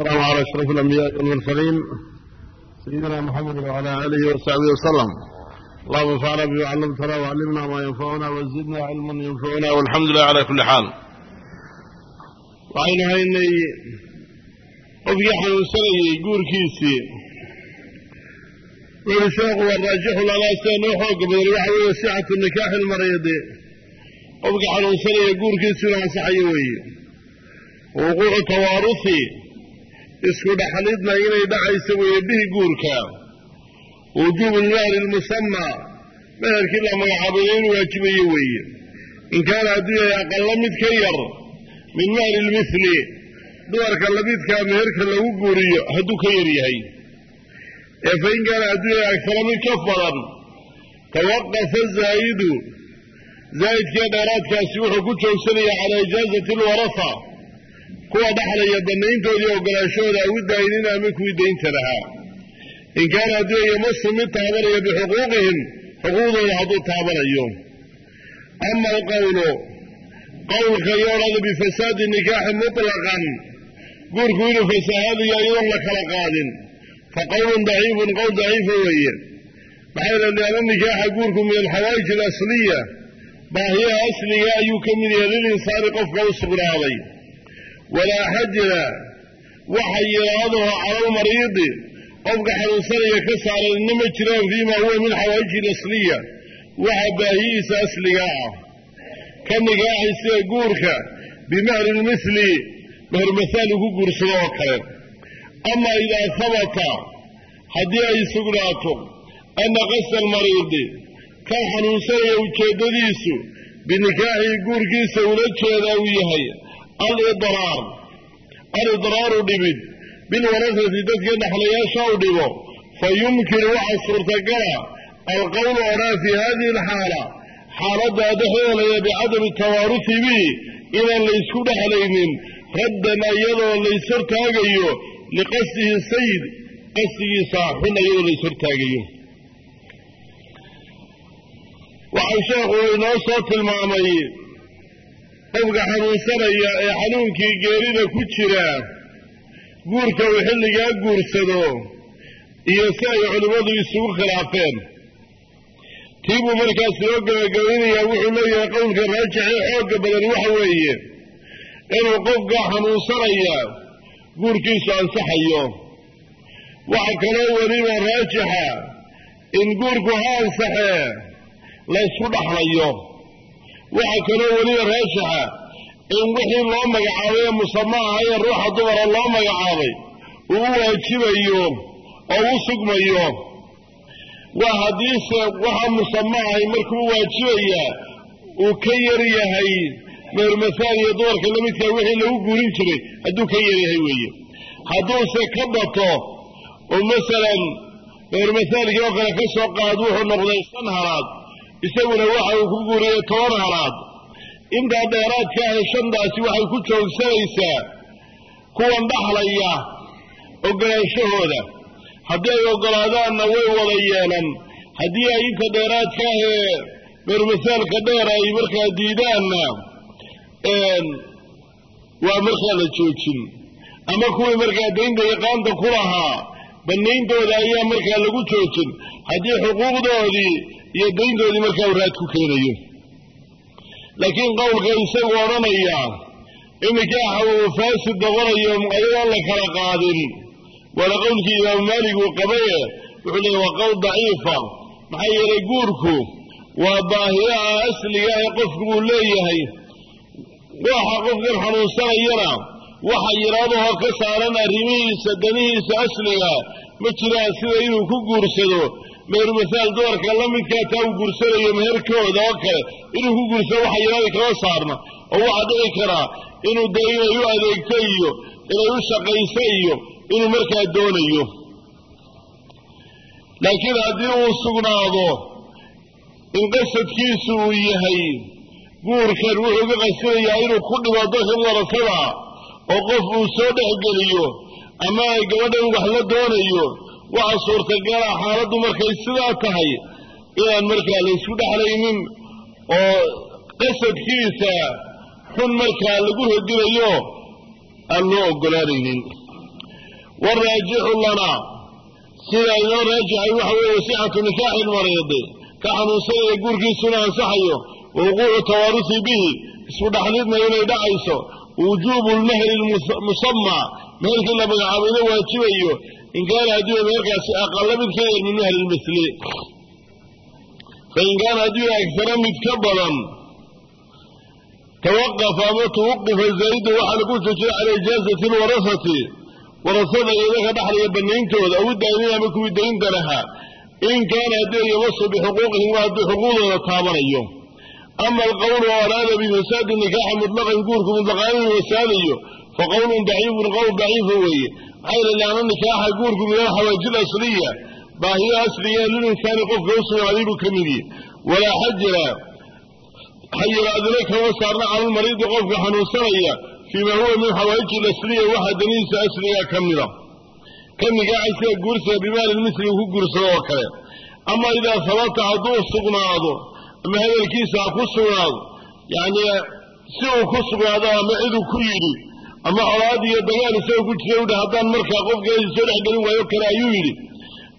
السلام على أشرف الأنبياء والمرسلين سيدنا محمد وعلى آله وصحبه وسلم اللهم انفعنا بما علمتنا وعلمنا ما ينفعنا وزدنا علما ينفعنا والحمد لله على كل حال waxaynu haynay qofkii xanuunsanayay guurkiisii wuxuu sheekhu waa raajixu lalaa sida noo xooga badan waxa weeye sixatu nikaaxi lmaryadi qofkii xanuunsanaya guurkiisu inuu ansaxayo weeye wuquucu tawaaruhi isku dhaxlidna inay dhacayso weeye bihi guurka. Wujuubu lmahri lmusamaa meherkii la magacaabayo inuu waajibayo weeye. In kaana hadduu yahay aqalla mid ka yar min mahri lmithli dumarka lamidkaa meherka lagu guuriyo hadduu ka yar yahay. Ee fa in kaana hadduu yahay agtara mid ka badan tawaqafa zaa'idu zaa'idkii dheeraadkaasi wuxuu ku joogsanaya calaa ijaazati alwarafa kuwa dhaxlaya bannayntoodii ogolaanshahooda awidaaynin ama kuwii daynta lahaa. In kaana hadduu yamasu mid taabanaya bixuquuqihim xuquuqdooda hadduu taabanayo. Ama alqawlu qowlka iyo odhada bifasaadi nikaaxi mutlaqan guurku inuu fasahaadayo iyadoon la kala qaadin. Fa qowlun daciifun qowl daciifa weeye. Maxaa yeele lianna nikaaxa guurku min alxawaa'ij alasliya baahiyaha asliga ayuu ka mid yahay lilinsaani qofka u sugnaaday walaa xajra waxa yidhaahdaho calalmariidi qofka xanuunsanaya ka saaranina ma jiraan fiima huwa min xawaa'iji alasliya waxa baahiyihiisa asliga ah. Ka nikaaxi sida guurka bimahri lmithli meher mahaal ugu guursado oo kale. Ama idaa habata haddii ay sugnaato anna qasda almariidi kan xanuunsanaya ujeeddadiisu binikaaxii guurkiisa ula jeedaa uu yahay alidraar. Alidraaru dhibid. Bilwarasati dadka dhaxlayaasha u dhibo. Fa yumkinu waxaa suurtagala alqowlu odhaa fii hadihi alxaala xaaladdaa dhexdeelaya bicadami tawaaruhi bihi inaan laysku dhexlaynin raddan iyadoo layshortaagayo liqasdihi sayid qasdigiisa xun iyadoo layshortaagayo waxau sheekhu inoo soo tilmaamay qofka xanuunsanaya ee xanuunkii geerida ku jira guurka uu xilligaa guursado iyo si ay culimmadu isugu khilaafeen. Tii buu markaas loo gabagabaynayaa wuxuu leeyahay qowlka raajixee xoogga badan waxa weeye inuu qofka xanuunsanaya guurkiisu ansaxayo. Waxa kaloo weliba raajixa in guurku ha ansaxee laysku dhaxlayo waxa kaloo weliba raajixa in wixii loo magacaabay ee musama aha ee ruuxa dumara loo magacaabay uu u waajibayo oo u sugmayo. Waa haddiise waxa musama ahay markuu waajibayaa uu ka yar yahay mehermasaal iyo dumarka lamidkaa wixii lagu guurin jiray hadduu ka yar yahay weeye. Hadduuse ka bato oo masalan mehermasaalkii oo kale ka soo qaad wuxuu noqday shan halaad isaguna waxa uu ku guuriyey toban halaad intaa dheeraadka ahe shantaasi waxay ku joogsanaysaa kuwan dhaxlaya ogolaanshahooda. Haddii ay ogolaadaanna way wada yeelan. Haddii ay inta dheeraadka ahee meermasaalka dheer ay markaa diidaanna waa markaa la joojin. Ama kuwii markaa daynta iqaanta ku lahaa banayntooda ayaa markaa lagu joojin. Haddii xuquuqdoodii iyo dayntoodii markaa uu raad ku keenayo. Laakiin qowlka isagu odhanaya in nikaaxa uu faasid noqonayo ayadoon la kala qaadin. Waana qowlkii imaamu maalig uu qabaye wuxuu leeyahy waa qowl daciifa. Maxaa yeelay guurku waa baahiyaha asliga ee qofku uu leeyahay. Waxa qofkan xanuunsanayana waxa yidhaadahoo ka saaran arrimihiisa danihiisa asliga. Ma jiraan sida inuu ku guursado? Mehermasaal dumarka la midkaa taa uu guursanayo meherkooda oo kale. Inuu ku guursado waxa yidhaada kama saarna. Oo waxaa dhici karaa inuu dee inay u adeegto iyo inay u shaqayso iyo inuu markaa doonayo. Laakiin haddii uu sugnaado in qasadkiisu uu yahay guurkan wuxuu ka qasinayaa inuu ku dhibo dadka warasada oo qof uu soo dhexgeliyo ama ay gabadhan wax la doonayo waxa suurtagala xaaladdu markay sidaa tahay inaan markaa laysku dhexlaynin oo qasadkiisa xun markaa lagu radinayo aan loo ogolaanaynin waraajixu lanaa sida inoo raajaxay waxa weeye sixatu nikaaxi lmariidi ka xanuunsanaya guurkiisuna ansaxayo wa wuquucu tawaarusi bihi isku dhaxlidna inay dhacayso wujuubu lmehri musamaa meherkii la magacaabayna waajibayo. In kaana haddii meherkaasi aqala mid ka yar min mehri lmithli fain kaana haddii agara mid ka badan tawaqafa ama tuwaqifa zaa'idu waxaa lagu joojiyay cala ijaazati lwarasati warasada iyadaka dhaxlaya banayntooda aw daaynin ama kuwii daynta lahaa. In kaana haddii yamasu bixuquuqihim waa hadduu xuquuqdooda taabanayo ama alqowlu oo araada bifasaadi nikaaxi mutlaqan guurku mutlaqaan inuu wasaadayo fa qowlun daciifun qowl daciifa weeye maxaa yili laana nikaaxa guurku min alxawaajil asliya baahiyo asliga lilinsaani qofka u sugnaaday buu ka mid yihi walaa xajira xayiraadina kama saarna cala lmariidi qofka xanuunsanaya fii ma huwa min xawaa'iji lasliya waxa danihiisa asliga ka mida ka nikaaxay sida guursiga bimaali misli uu ku guursado oo kale ama idaa sabata hadduu sugnaado ama hadalkiisa ha ku sugnaado yacnii si uu ku sugnaado ama ciduu ku yidhi ama colaad iyo dagaal isagoo ku jira uhi haddaan markaa qofkeedii soo dhexgelin waayo kale ayuu yidhi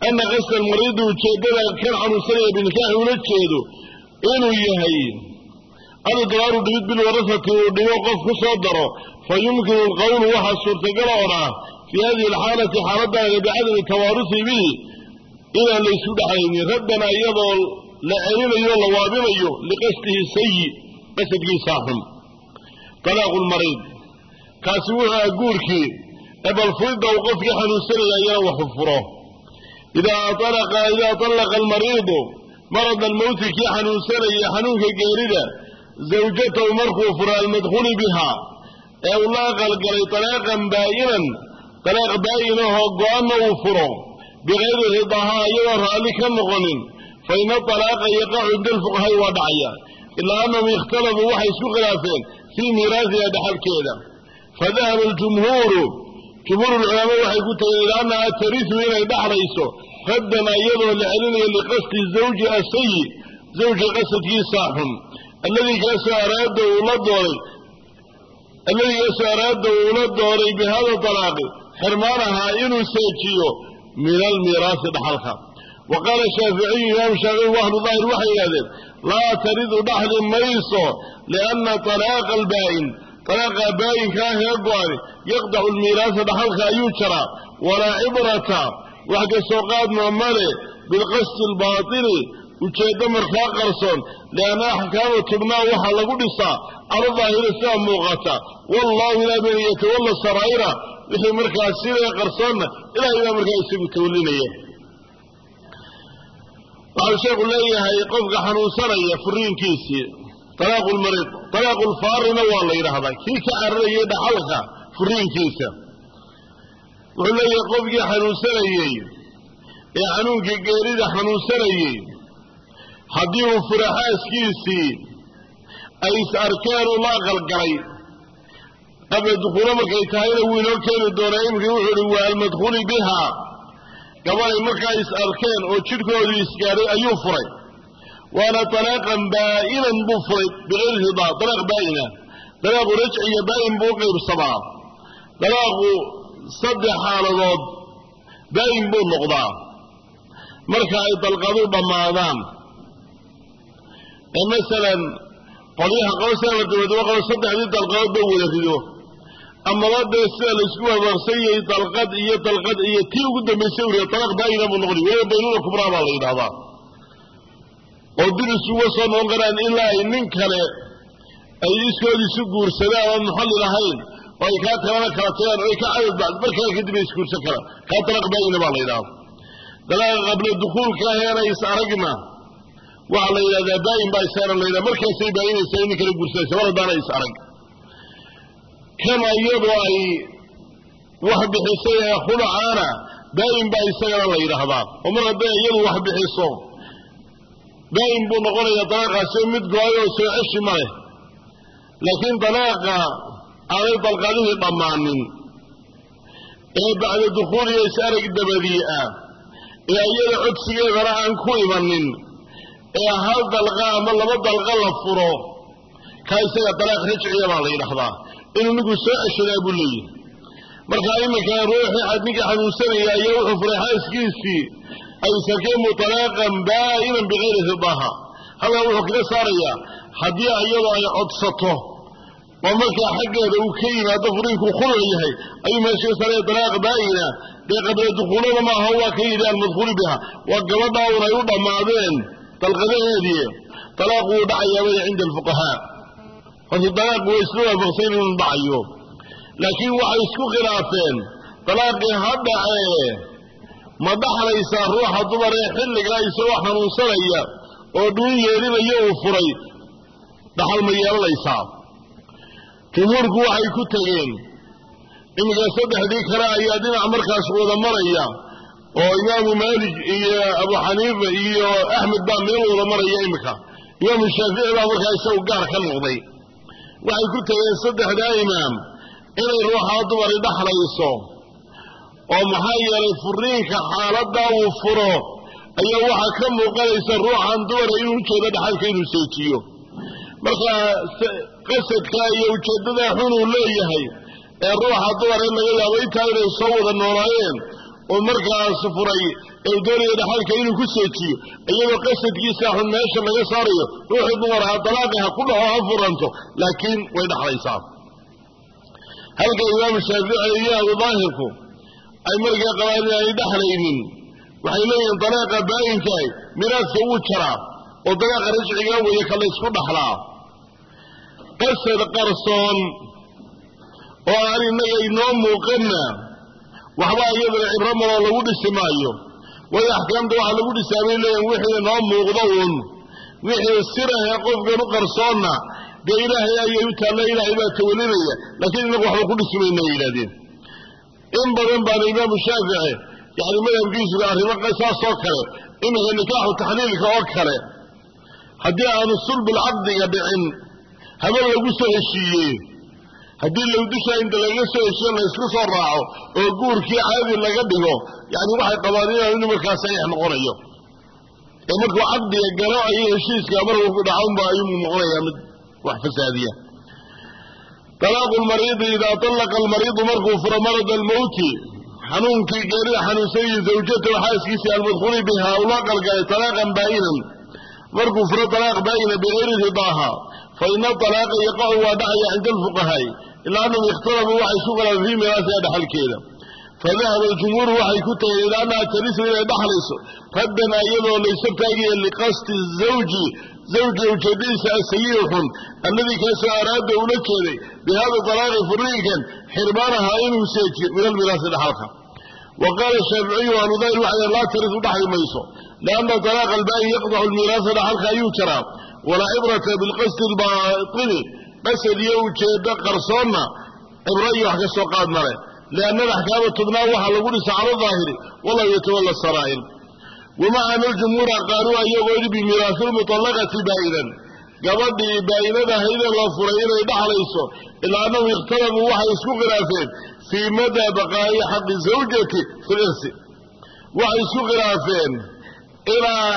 ana qasda almariidi ujeeddada kan xanuunsanaya binikaaxi ula jeedo inuu yahay alidaaru dhimid bilwarasati uu dhimo qof ku soo daro fa yumkinu alqowlu waxaa suurtagala odhaa fii hadihi alxaalati xaaladdaana bicadami tawaarusi bihi inaan laysu dhexlaynin rabbana iyadoo la celinayo la waabinayo liqasdihi sayi qasadkiisaa xun. Talaaqu lmariid kaasi wuxuu aha guurkii. Ebalfurida uu qofkii xanuunsanaya iyana waxu furo idaa alaqa idaa talaqa almariidu marad almowti kii xanuunsanaya xanuunka geerida zawjatahu markuu furo almadkhuli biha. Ee uu la aqalgalay talaaqan baa'inan talaaq baa'inahoo go-anna uu furo. Bikayri ridaahaa iyadoo raalli ka noqonin fa ina alaaqa yaqacu cinda alfuqahaai waa dhacaya ilaa annahum ikhtalafuu waxay isku khilaafeen fii miiraasiha dhaxalkeeda fadahaba aljumhuuru jumhuur ulculamaa waxay ku tegeen ilaa annaha tarisu inay dhaxlayso raddan iyadoo la celinayo liqasdi zawji asayi zawja qasadkiisaa xun alladii kaasoo araada uu la dooray alladii kaasoo araada uu la dooray bi hada talaaqi xirmaanahaa inuu seejiyo min almiiraasi dhaxalka wa qaala shaaficiyu imaam shaafici wahlu daahir waxay yidhahdeen laa taridu dhaxli mayso lianna talaaqa albaa'in talaaqa baayinka ah ee go-ani yaqdacu lmiiraasa dhaxalka ayuu jaraa walaa cibrata wax ka soo qaadma male bilqasdi albaatili ujeeddo markaa qarsoon lianna axkaama tubnaa waxaa lagu dhisaa cala daahiri sidaa muuqata wallahu ilaa man yatawalla saraa'ira wixii markaa sidaa qarsoonna ilahay baa markaa isagu tawlinaya waxau sheekhu leeyahay qofka xanuunsanaya furiinkiisii. Talaaqu lmariid talaaqu lfaarina waa la yidhaahdaa. Kii ka cararayay dhaxalka furiinkiisa. Wuxuu leeyahay qofkii xanuunsanayey ee xanuunka geerida xanuunsanayey haddii uu fura xaaskiisii ay is arkeen uu la aqalgalay qabla dukhuulo markay tahayna wuu keeni doonaa imkii wuxuu uhi waa almadkhuli biha gabaday markaa is arkeen oo jidhkoodu isgaadhay ayuu furay. Waana talaaqan baa'inan buu furay bikayri ridaa dalaaq baa'ina. Dalaaqu rajci baa'in buu u qaybsamaa dalaaqu saddex xaaladood baa'in buu noqdaa. Marka ay dalqadu dhammaadaan ee masalan qolyaha qowsala dabadaba qolo saddexdii dalqadood ba wada rido amaba dee sida laysku waafaqsan yahay dalqad iyo dalqad iyo tii ugu dambaysay uriya talaaq baa'ina buu noqonay weliba baynuna kubraa baa la yidhahdaa oo dib isuga soo noqon karaan ilaa ay nin kale ay iskood isu guursadaan oon muxallil ahayn oo ay kaa kalana kala tagaan oo ay ka cadad bacd markaa kadib ay isguursan karaan. Kaa talaaq baa'ina baa la yidhahdaa dalaaqa qabla dukuulka aheena is aragna waxaa la yidhahdaa baa'in baa isaana la yidhahda markaasay baa'inaysaa in nin kale guursanaysa mar haddaana is arag kama iyadoo ay wax bixisay ee khulacaana baa'in baa isagana la yidhaahdaa. Oo mar hadday iyadu wax bixiso baa'in buu noqonayaa dalaaqaasi oo mid go'ay oo soo ceshi ma leh. Laakiin dalaaqa aanay dalqadihii dhammaanin. Ee bacda dukhuuliyo is arag dabadii ah ee iyada codsigeedana aan ku imanin ee hal dalqa ama laba dalqa la furo kaa isaga dalaaq rajciya baa la yidhaahdaa inuu nigu soo ceshadaa buu leeyihi markaa iminka ruuxii ninkii xanuunsanaya ayaa wuxuu furay xaaskiisii ay sakeemu talaaqan baa'inan bikayri ridaaha halkaa wuxuu kaga saarayaa haddii iyadoo ay codsato oo markaa xaggeeda uu ka yimaado furiinku khuluc yahay ayuu meesha ka saaraya talaaq baa'ina dee qabla dukuulada maaha waa ka yidhi almadkuulu biha. Waa gabadhaa un ay u dhammaadeen dalqadaheedii talaaq wuu dhacayaabaya cinda alfuqahaa horta talaaq way isla waafaqsan inuu dhacayo laakiin waxay isku khilaafeen talaaqii ha dhacee. Ma dhaxlaysaa ruuxa dumar ee xilligaa isagoo xanuunsanaya oo dhuun yeelinayo uu furay. Dhaxal ma yeelanaysaa. Jumhuurku waxay ku tegeen iminka saddexdii kale ayaa dhinac markaas wada maraya oo imaamu maalik iyo abu xaniifa iyo axmed baa meel wada maraya iminka imaamu shaafici baa markaa isagu gaar ka noqday waxay ku tegeen saddexdaa imaam? Inay ruuxaa dumari dhaxlayso. Oo maxaa yeelay furiinka xaaladdaa uu furo ayaa waxaa ka muuqanaysa ruuxan dumara inuu ujeedo dhaxalka inuu seejiyo. Marka qasadka iyo ujeeddadaa xun uu leeyahay ee ruuxa dumar in laga yaabo intaa inay soo wada noolaayeen oo markaas furay ee doonaya dhaxalka inuu ku seejiyo iyadoo qasadkiisa xun meesha laga saarayo ruuxii dumar ha dalaaqi ha ku dhaxo ha furanto laakiin way dhaxlaysaa. Halka imaamu shaafici iyo abu daahirku ay markaa qabaan inaanay dhaxlaynin. Waxay leeyihiin dalaaqa baayinkaay miraadka wuu jaraa oo dalaaqa rajciga weeye ka laysku dhaxlaa. Qasad qarsoon oo aan innaga inoo muuqanna waxba iyadana cibro maloo lagu dhisi maayo. Waayo axkaamta waxaa lagu dhisaa bay leeyihiin wixii inoo muuqdo uun. Wixii sirahe qofkan u qarsoonna dee ilaahay ayay u taalla ilaahay baa tawalinaya laakiin inagu waxba ku dhisi mayna ay yidhahdeen. In badan baana imaamu shaafici yani madhabkiisuga arrimo saasoo kale iminka nikaaxu taxliilka oo kale. Haddii aanu sulbulcaqdiga dhicin haben lagu soo heshiiyey haddii lowdusha inta laga soo heshiiyo laysku soo raaco oo guurkii caadi laga dhigo yani waxay qabaan inaanu inu markaa saxiix noqonayo. Ee markuu caqdiga galo ayo heshiiska markuu ku dhacaunba ayuu noqonayaa mid wax fasaadiya. Talaaqu lmariidi idaa talaqa almariidu markuu furo marad almowti xanuunkii geerida xanuunsanayo zawjatahu xaaskiisii almadkuuli biha ula qalgalay talaaqan baa'inan markuu furo talaaq baa'ina bigayri ridaaha fa ina talaaqa yaqacu waa dhacaya cinda alfuqahaa'i ilaa annahum ikhtalafuu waxay isku khilaafeen fii miraasiha dhaxalkeeda. Fadahaba aljumhuuru waxay ku tageen ilaa annaha tarisu inay dhaxlayso. Raddan iyadoo laysa taagaya liqasdi zawji zawjka ujeedadiisa asayi'i xun alladii kaasoo araada ula jeeday bihada talaaqi furiinkan xirmaanaha inuu seejiyo min almiraasi dhaxalka. Wa qaala shaaficiyu anudayr waxay laa tarisu dhaxli mayso lianna talaaqa albaa'i yaqdacu lmiraasa dhaxalka ayuu jaraa. Walaa cibrata bilqasdi albaatini qasad iyo ujeeddo qarsoonna cibro iyo wax ka soo qaad male lianna alaxkaama tubnaa waxaa lagu dhisa cala daahiri wallahu yatawalla saraa'ir wamacana aljumhuura qaanuuha iyagoo yidhi bimiraasi lmuطallaqati baa'inan gabadhii baa'inada haydee la furay inay dhaxlayso ilaa annahum ikhtalafuu waxay isku khilaafeen fii madaa baqaa'i xaqi zawjati fi lirsi waxay isku khilaafeen ilaa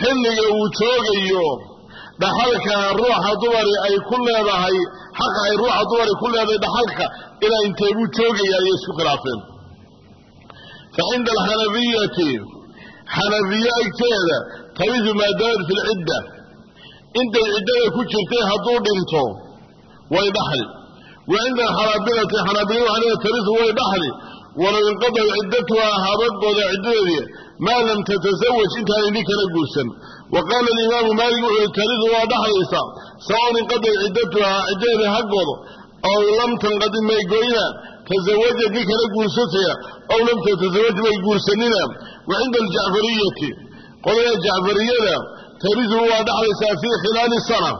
xilliga uu joogayo dhaxalka ruuxa dumari ay ku leedahay xaqa ay ruuxa dumari ku leedahay dhaxalka ilaa intee buu joogaya ayay isku khilaafeen. Fa cinda alxanafiyati xanafiye agteeda taridu maadaamad fi lcidda intay ciddada ku jirtay hadduu dhinto way dhaxli. Wa cinda alxanaabilati xanaabila waxaa taridu way dhaxli. Walow inqadaw ciddatuhaa habadooda ciddadeedii maa lam tatasawaj intaanay nin kala guursan wa qaala alimaamu maalik wuxuu yihi taridu waa dhaxlaysaa sawaun inqadaw ciddatuhaa ciddadeeda haggooda ow lam tanqadib may goyna tasawajad nin kala guursataya ow lam tatasawaj may guursanina wa cinda aljacfariyati. Qolada jacfariyada taridu waa dhaxlaysaa fii khilaali sana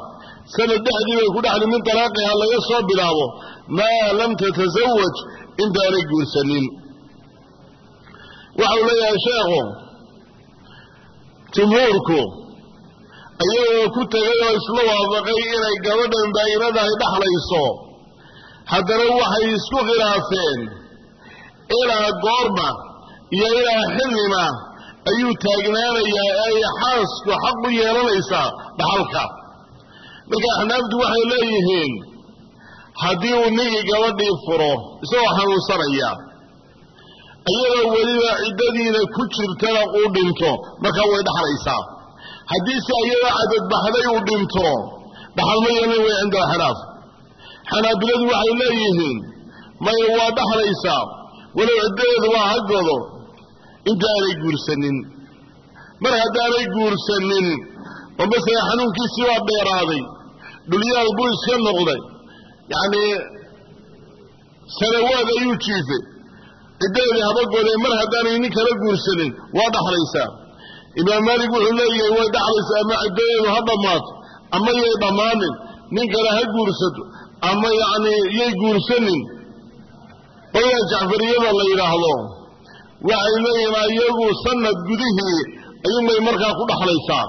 sanad dhexdii bay ku dhaxli min talaaqiha laga soo bilaabo maa lam tatasawaj intaanay guursanin. Waxau leeyahay sheekhu jumhuurku ayagoo ku tegay oo isla waafaqay inay gabadhan baa'inadahay dhaxlayso. Haddana waxay isku khilaafeen ilaa goorma iyo ilaa xillima ayuu taagnaanayaa ee ay xaasku xaq u yeelanaysaa dhaxalka. Marka axnaaftu waxay leeyihiin haddii uu ninkii gabadhii furo isagoo xanuunsanaya iyadoo weliba ciddadiina ku jirtana uu dhinto markaa way dhaxlaysaa haddiise iyadoo cadadbaxday uu dhinto dhaxalma yeelan way cinda alxanaaf xanaabiladu waxay leeyihiin maya waa dhaxlaysaa walow ciddadeedu waa hagodo inta aanay guursanin. Mar haddaanay guursanin oo xanuunkiisii waa dheeraaday dhulyaal buu iska noqday. Yacnii sanawaad ayuu jiifay. Ciddadeedii habagoodee mar haddaanay nin kala guursanin waa dhaxlaysaa imaam maalik wuxuu leeyahay way dhaxlaysaa ama ciddadeedu ha dhammaato ama yay dhammaanin nin kale ha guursato ama yacnii yay guursanin. Qolada jacfariyada la yidhaahdo waxay leeyihiin ayagu sanad gudihii ayuunbay markaa ku dhaxlaysaa.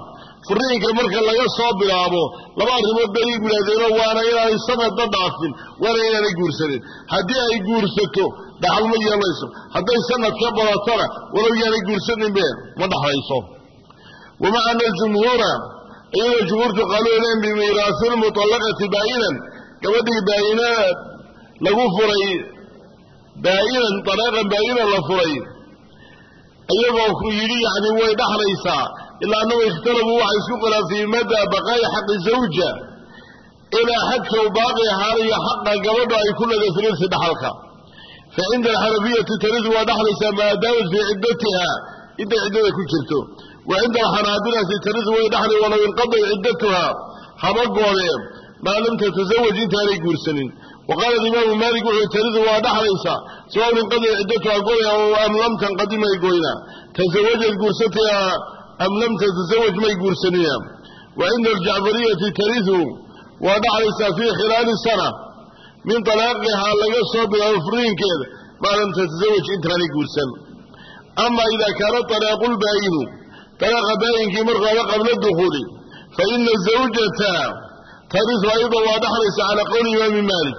Furiinka marka laga soo bilaabo laba arrimood bay igu yidhahdeeno waana inaanay sanadda dhaafin waana inaanay guursanin. Haddii ay guursato dhaxal ma yeelayso. Hadday sanad ka badatona walow yaanay guursaninbe ma dhaxlayso. Wamaca ana jumhuura iyadoo jumhuurtu qaaluuleen bimiiraasi lmuطallaqati baa'inan gabadhii baa'ina lagu furay baa'inan dalaaqan baa'inan la furay. Iyagoo yidhi yacni way dhaxlaysaa. Ilaa annagu ikhtalafuu waxay isku khilaafiyey madaa baqaa'i xaqi zawja ilaa xadkow baaqi ahaanayo xaqa gabadha ay ku leedahay firiirsi dhaxalka fa cinda alxanafiyati taridu waa dhaxlaysaa maadaamat fii ciddatiha intay ciddada ku jirto wa cinda alxanaabilati taridu way dhaxlay walow inqaday ciddatuha habagoodee maa lam tatasawaj intaanay guursanin wa qaala alimaamu maalik wuxuu taridu waa dhaxlaysaa sawaun inqaday ciddatuha goya am lam tanqadi may goynaa tasawajad guursataya am lam tatasawaj may guursanina wa cinda aljacfariyati taridu waa dhaxlaysaa fii khilaali sana min talaaqihaa laga soo bilaabo furiinkeeda maa lam tatasawaj intaanay guursan. Ama idaa kaana talaaqu lbaayinu talaaqa baayinkii markuu haba qabla dukhuuli fa ina zawjata taridu ayada waa dhaxlaysa calaa qowli imaami maalik.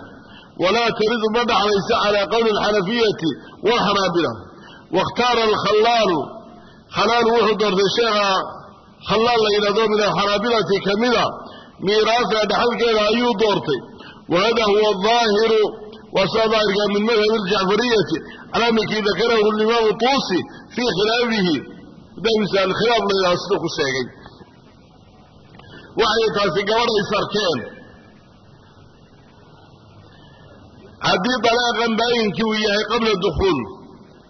Walaa taridu ma dhaxlaysa calaa qowli alxanafiyati walxanaabila waاkhtaara alkhallaalu khalaal wuxuu doortay sheekha khallaal la yidhahdo min alxanaabilati ka mida miiraasa dhaxalkeeda ayuu doortay wahada huwa aahiru waa sida daahirka min madhabi aljacfariyati calaa minkii dakarahu alimaamu tuusi fii khilaafihi madhabkiisa alkhilaaf la yidhahdo siduu ku sheegay waxay taasi gabadhay sarkeen haddii dalaaqan baayinkii uu yahay qabla dukhuul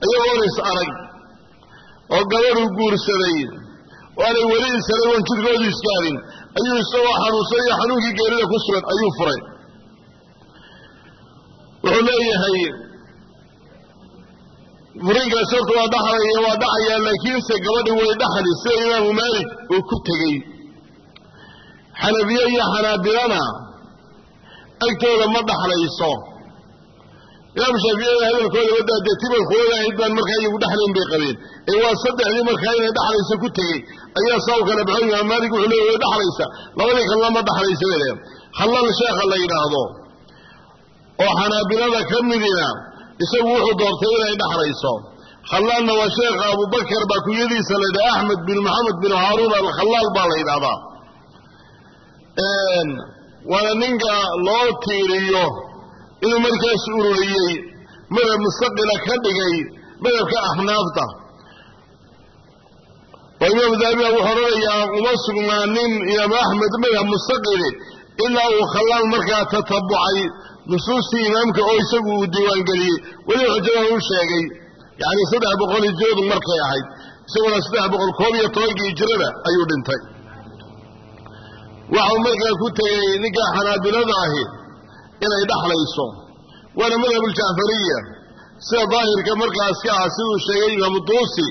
iyagoon is arag oo gabadhuu guursaday oo aanay weli isarag oon jidhkoodu iskaarin ayuu isagoo xanuunsanaya xanuunkii geerida ku sugan ayuu furay wuxuu leeyahay furiinkaas horta waa dhaxlaya waa dhacayaa laakiinse gabadhi way dhaxli sida imaamu maalik uu ku tegey. Xanabiye iyo xanaabilana agtooda ma dhaxlayso. Imaam shaaficiyada hadalkooda wadaa dee baan markaa iyagu dhaxlayn bay qabeen. Ee waa saddexdii markaa inay dhaxlayso ku tegey ayaa saa u kala baxo imaam maalik wuxuu leeya way dhaxlaysa labadii kalena ma dhaxlaysa bay leeya khallal sheekha la yidhaahdo oo xanaabilada ka midina isagu wuxuu doortay inay dhaxlayso. Khallaalna waa sheekha abubakar baa kunyadiisa la yidhaha axmed bin maxamed bin haaruun alkhallaal baa la yidhahdaa waana ninka loo tiiriyo inuu markaas ururiyey madhab mustaqila ka dhigay madhabka axnaafta oo imaam dahabiya wuxuu odhanayaa uma sugnaanin imaam axmed madhab mustaqili ilaa uu khallaal markaa tatabucay nusuustii imaamka oo isagu uu diiwaangeliyey weli xujadan u sheegay. Yacni saddex boqol hijradu markay ahayd isaguna saddex boqol koob iyo tobankii hijrada ayuu dhintay. Waxau markaa ku tegey ninka xanaabilada ahi inay dhaxlayso waana madhabuljacfariya sida daahirka markaas ka ah siduu sheegay imaamu duusi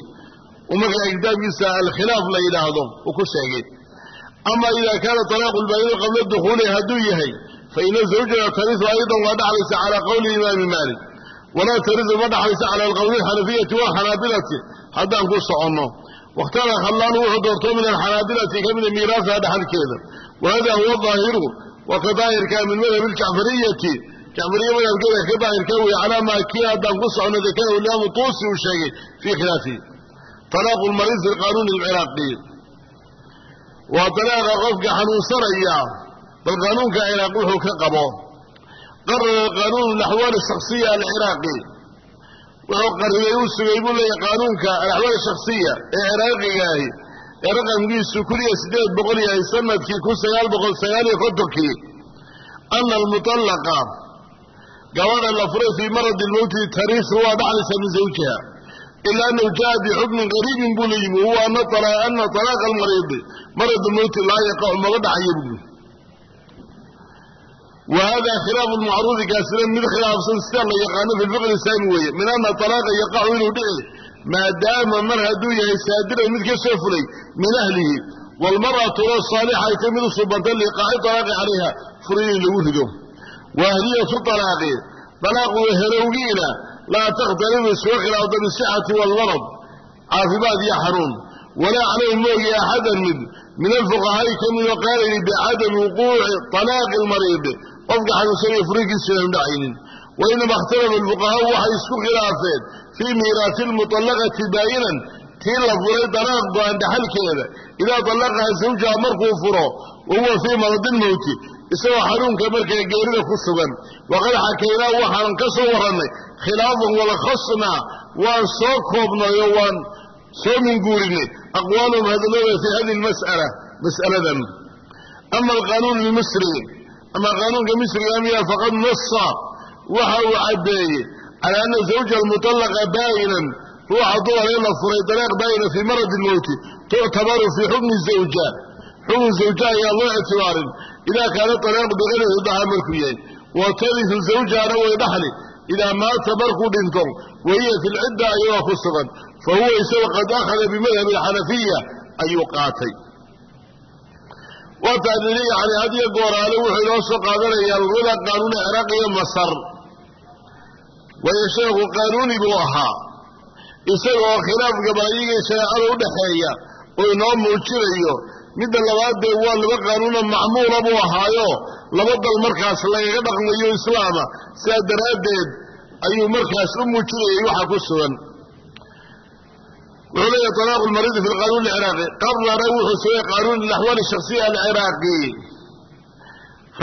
uu markaa kitaabkiisa alkhilaaf la yidhaahdo uu ku sheegay. Ama idaa kaana talaaqu lbaayinu qabla dukhuuli hadduu yahay faina zawjada tarisu aydan waa dhaxlaysa calaa qowli imaami maalik walaa tarisu ma dhaxlaysa cala alqowli alxanafiyati walxanaabilati haddaan ku soconno wakhtaara khallaalu wuxuu doortoo min alxanaabilati ka mida miiraasaha dhaxalkeeda huwa daahiru waa ka min madhabi aljacfariyati jacfariya madhabkeeda ka daahirka wey calaa maa haddaan ku soconno dakarahu imaamu tuusi uu sheegay fii khilaafihi talaaqu lmariid fi lqaanuuni alciraaqi waa talaaqa qofka xanuunsanaya bal qaanuunka ciraaq wuxuu ka qabo. Qarara qaanuunu laxwaali shaksiya alciraaqi wuxuu qarribay uu sugay buu leeyahy qaanuunka alaxwaal shaksiya ee ciraaqiga ahi. Ee raqamkiisu kun siddeed boqol yahay sannadkii kun sagaal boqol sagaal iyo kontonkii ana almutallaqa gabadha la furay fii maradi lmowti tariisu waa dhaxlaysa min zawjiha. Ilaa annahu jaa bixukmin qariibin buu la yimi huwa ana talaaqa almariidi marad lmowti laa yaqacu maba dhacayo buui wa hada khilaafu lmacruufi kaasina mid khilaafsan sida la yaqaano fi lfiqh islaami weeye min ana talaaqa yaqacu inuu dhici maadaama mar hadduu yahay saadiran mid ka soo fulay min ahlihi waalmar'atu lo saalixa ay ka mid u subantay liiqaaci talaaqi calayha furin in lagu rido wa ahliyatu talaaqi talaaqu herowgiina laa takhtalifu iskuga khilaafda bisixati waalmarad caafimaad iyo xanuun walaa calayhi moogi axadan mid min alfuqahaa'i ka midoo qaalayni bicadami wuquuci talaaqi almariid qofka xanuunsanaya furinkiisu inaanu dhacaynin. Wainama ikhtalafa alfuqahaau waxay isku khilaafeen fii miiraasi almuطallaqati baa'inan tii la furay dalaaq go-an dhaxalkeeda. Idaa طallaqaha zawjaha markuu furo wa huwa fii maradilmowti isagoo xanuunka markaa geerida ku sugan. Waqad xakaynaa waxaan ka soo warrannay khilaafan walakhasnaa waan soo koobnay oo waan soo minguurinay. Aqwaalahum hadalooda fii hadihi lmas'ala mas'aladan. Ama alqaanuun almisri ama qaanuunka misriga miya faqad nasa waxa uu caddeeyey cala ana zawja almutallaqa baa'inan ruuxa ee la furay dalaaq baa'ina fii maradi lmowti tuctabaru fii xukmi zawja. Xukmu zawja ayaa loo ictibaarin idaa kaana talaaqu bikayri ridaha markuu yahay. Wa tarisu zawjahana way dhaxli idaa maata markuu dhinto wahiya fi lcidda ayagoo ku sugan fa huwa isagu qad akhada bimadhabi alxanafiya ayuu qaatay waataadili yani hadiyo gooraale wuxuu inoo soo qaadanayaa labada qaanuun ee ciraaq iyo masar. Waayo sheekhu qaanuuni buu ahaa. Isagoo khilaafka baayiga shareecada u dhaxeeya oo inoo muujinayo midda labaad dee waa laba qaanuuna macmuula buu ahaayo. Laba dal markaas lagaga dhaqmayo islaama sidaa daraaddeed ayuu markaas u muujinayay waxa ku sugan wuxuu leeyahy talaaqu lmariidi fi lqanuun alciraaqi qarara wuxuu sugay qaanuun alaxwaali shakhsiya alciraaqi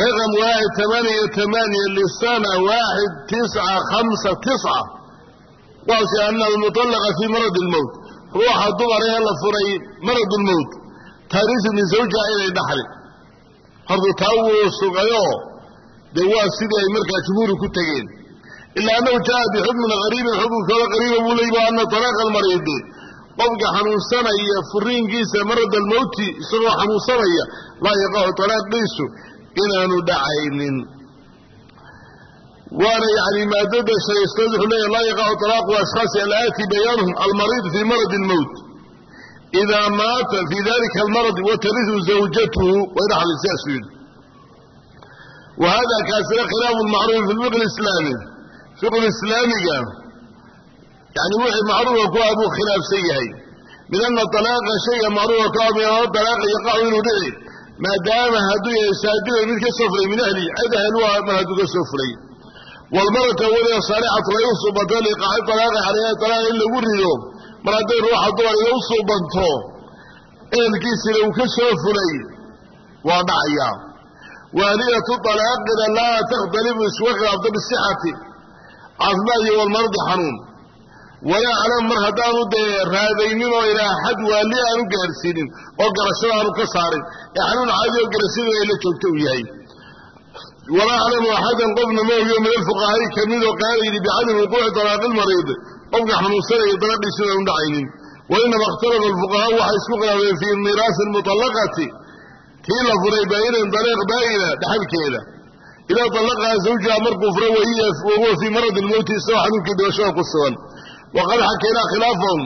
raqam waaxid tamaaniya tamaaniya lisana waaxid tisca khamsa tisca waase ana almutallaqa fii maradi lmowt ruuxa dumar la furay marad lmowt taariisu min zawjiha inay dhaxli horta taa wuu sugayoo dee waa sidii ay markaa jumhuuri ku tegeen ilaa annahu jaa bixukmin qariibin xukunkooda qariiba buu leeyi wa ana talaaqa almariidi qofka xanuunsanaya furiinkiisa marad almowti isagoo xanuunsanaya laa yaqacu talaaqiisu inaanu dhacaynin. Waana yani maadada shaystaed wuxuu leeyahy laa yaqacu talaaqu ashkhaasi alaati bayaanuhum almariid fii maradi lmowt idaa maata fii dalika almaradi watarisu zawjatuhu way dhaxlay sidaasuu yidhi. Wa kaasina khilaafu macruuf fi lfiqi lislaami fiqu islaamiga yani wixii macruufa ku ah buu khilaafsan yahay. Min ana talaaqa shayga macruufa ka ah talaaqa yaqacu inuu dhici maadaama hadduu yahay saadiran mid ka soo fulay min ahli cid ahluha mar hadduu ka soo fulay walmarata weliba saalixatu ay u suubanto liqaaci talaaqa calayha talaaqa in lagu rido mar hadday ruuxa dumar iga u suubanto ehelkiisina uu ka soo fulay waa dhacayaa wahliyatu talaaqina laa takhtalifu iskuga khilaafto bisixati caafimaad iyo walmaradi xanuun walaa calam mar haddaanu dee raadaynin oo ilaa xad waali aanu gaadhsiinin oo garashada aanu ka saarin ee xanuun caadi oo garashada ay la joogto uu yahay walaa aclamu axadan qofna ma ogiyo min alfuqahaai ka midoo qaala yidhi bicadami wuquuci talaaqi lmariid qofka xanuunsanaya dalaqiisu inaanu dhacaynin wainama ikhtalafa alfuqahaa waxay isku khilaafeen fii miiraasi almuطallaqati tii la furay baa'inan dariiq baa'ina dhaxalkeeda idaa طallaqaha zawjaha markuu furo wahiya wahuwa fii maradi lmowti isagoo xanuunkii dhibashada ku sugan waqad xakaynaa khilaafahum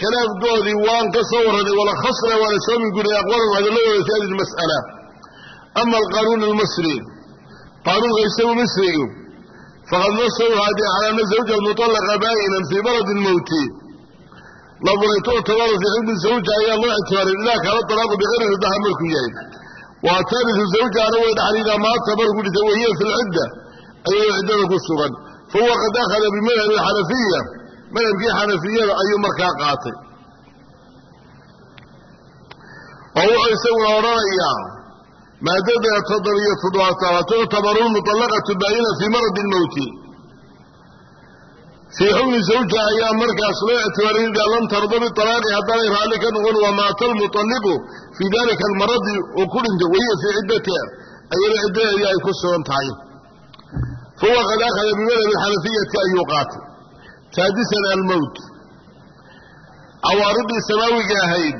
khilaafkoodii waan ka soo warranay walakhasna waana soo mingurinay aqwaalhum hadalladooda fi hadi lmas'ala ama alqaanuun almisri qaanuunka isagu misrigu faqad nasahu haadee calaa ana zawja almuطallaqa baa'inan fii maradi lmowti la furay tuctabaru fii xukmi zawja ayaa loo ictibaaray idaa kaana talaaqu bikayri ridaha markuu yahay waa tarisu zawjahana way dhaxli idaa maata markuu dhintay wahiya fi lcidda ayadoo ciddada ku sugan fahuwa qad akhada bimadhabi alxanafiya madhabkii xanafiyada ayuu markaa qaatay. Oo wuxuu isaguna odhanayaa maadada toddobiyo toddobaatanaad tuctabaru lmuطallaqatu baayina fii maradi lmowti fii xukmi zawja ayaa markaas loo ictibaaray idaa lam tarda bialaaqi haddaanay raalli ka noqon wamaata almuطalliqu fii dalika almaradi oo ku dhintay wahiya fii ciddatiha ayada ciddadeedii ay ku sugan tahay. Fahuwa qad akhada bimadhabi alxanafiyati ayuu qaatay saadisan almowt cawaaridii samaawiga ahayd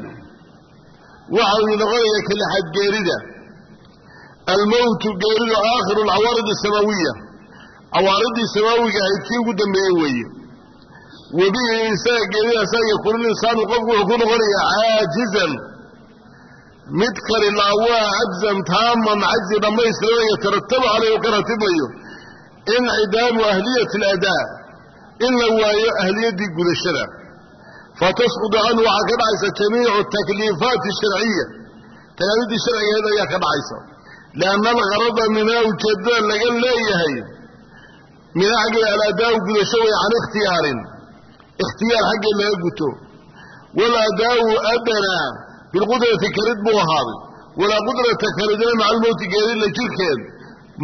waxa uu noqonaya kalixad geerida almowtu geeridu aakhiru alcawaarid asamaawiya cawaaridii samaawiga ahayd kii ugu dambeeye weeye. Webihi isaga geeridaasa yakuunu linsaanu qofku wuxuu ku noqonayaa caajizan. Mid kari laawaa cajzan taaman cajzi dhammaystiran yataratabu caleyh ka ratibayo incidaamu ahliyati aladaa in la waayo ahliyaddii gudashada. Fatasqudu canhu waxaa ka dhacaysa jamiicu takliifaati sharciya. Takaaliifdii sharcigeed ayaa ka dhacaysa. Lianna algarada minaa ujeeddada laga leeyahay minaa xaggeeda alaadaau gudasho way can ikhtiyaarin. Ikhtiyaar xaggeed laga guto. Walaadaau adanaa bilqudrati karid buu ahaaday. Walaa qudrata karidna maca geerila jirkeed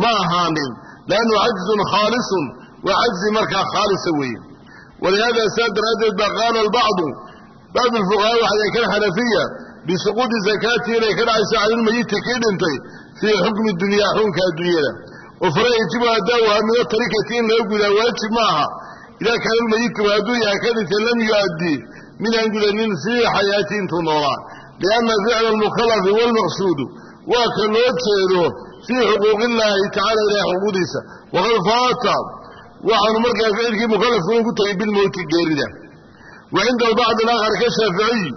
ma ahaanin. Liannahu cajzun khaalisun waa cajzi markaa khaalisa weeye. Walihaada saa daraaddeed baa qaala albacdu bacdu alfuqahaa waxay kan xanafiya bisuquudi zakaati inay ka dhacayso canilmayiti kii dhintay fii xukmi dunyaa xukunka adduunyada. Oo fala yajibu adaawuha min atarikati in laga gudaa waajib ma aha. Idaa kaana almayitu hadduu yahay ka dhintay lam yu-addii midaan gudanin fii xayaati intuu noolaa. Lianna ficla almukhalafi waalmaqsuudu waa ka loo jeedo fii xuquuqdiisa. Waqad faata waxaanu markaa ficilkii mukhalafkuna ku tegay bilmowti geerida. Wa cinda albacdi alaakhar ka shaaficiy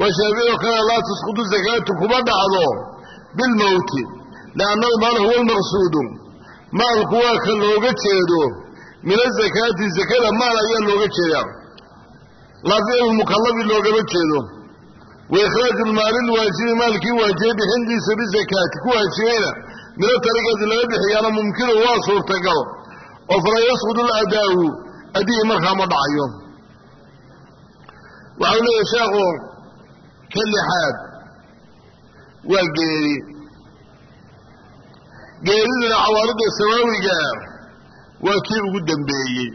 waa shaafici kana laa tasqutu zakaatu kuma dhacdo bilmowti lianna almaal huwa almaqsuudu maalku waa ka looga jeedo min azakaati zakada maal ayaa looga jeedaa. Laa ficlu mukalafi loogama jeedo. Wa ikhraaju lmaali lwaajibi maalkii waajibay bixintiisa bizakaati ku waajibayna mina tarikati laga bixiyaana mumkinu waa suurtagal oo falaa yasqudu ladaau adihii markaa ma dhacayo waxau leeyahy sheekhu ka lixaad waa geeri. Geeriduna cawaaridda samaawiga waa kii ugu dambeeyey.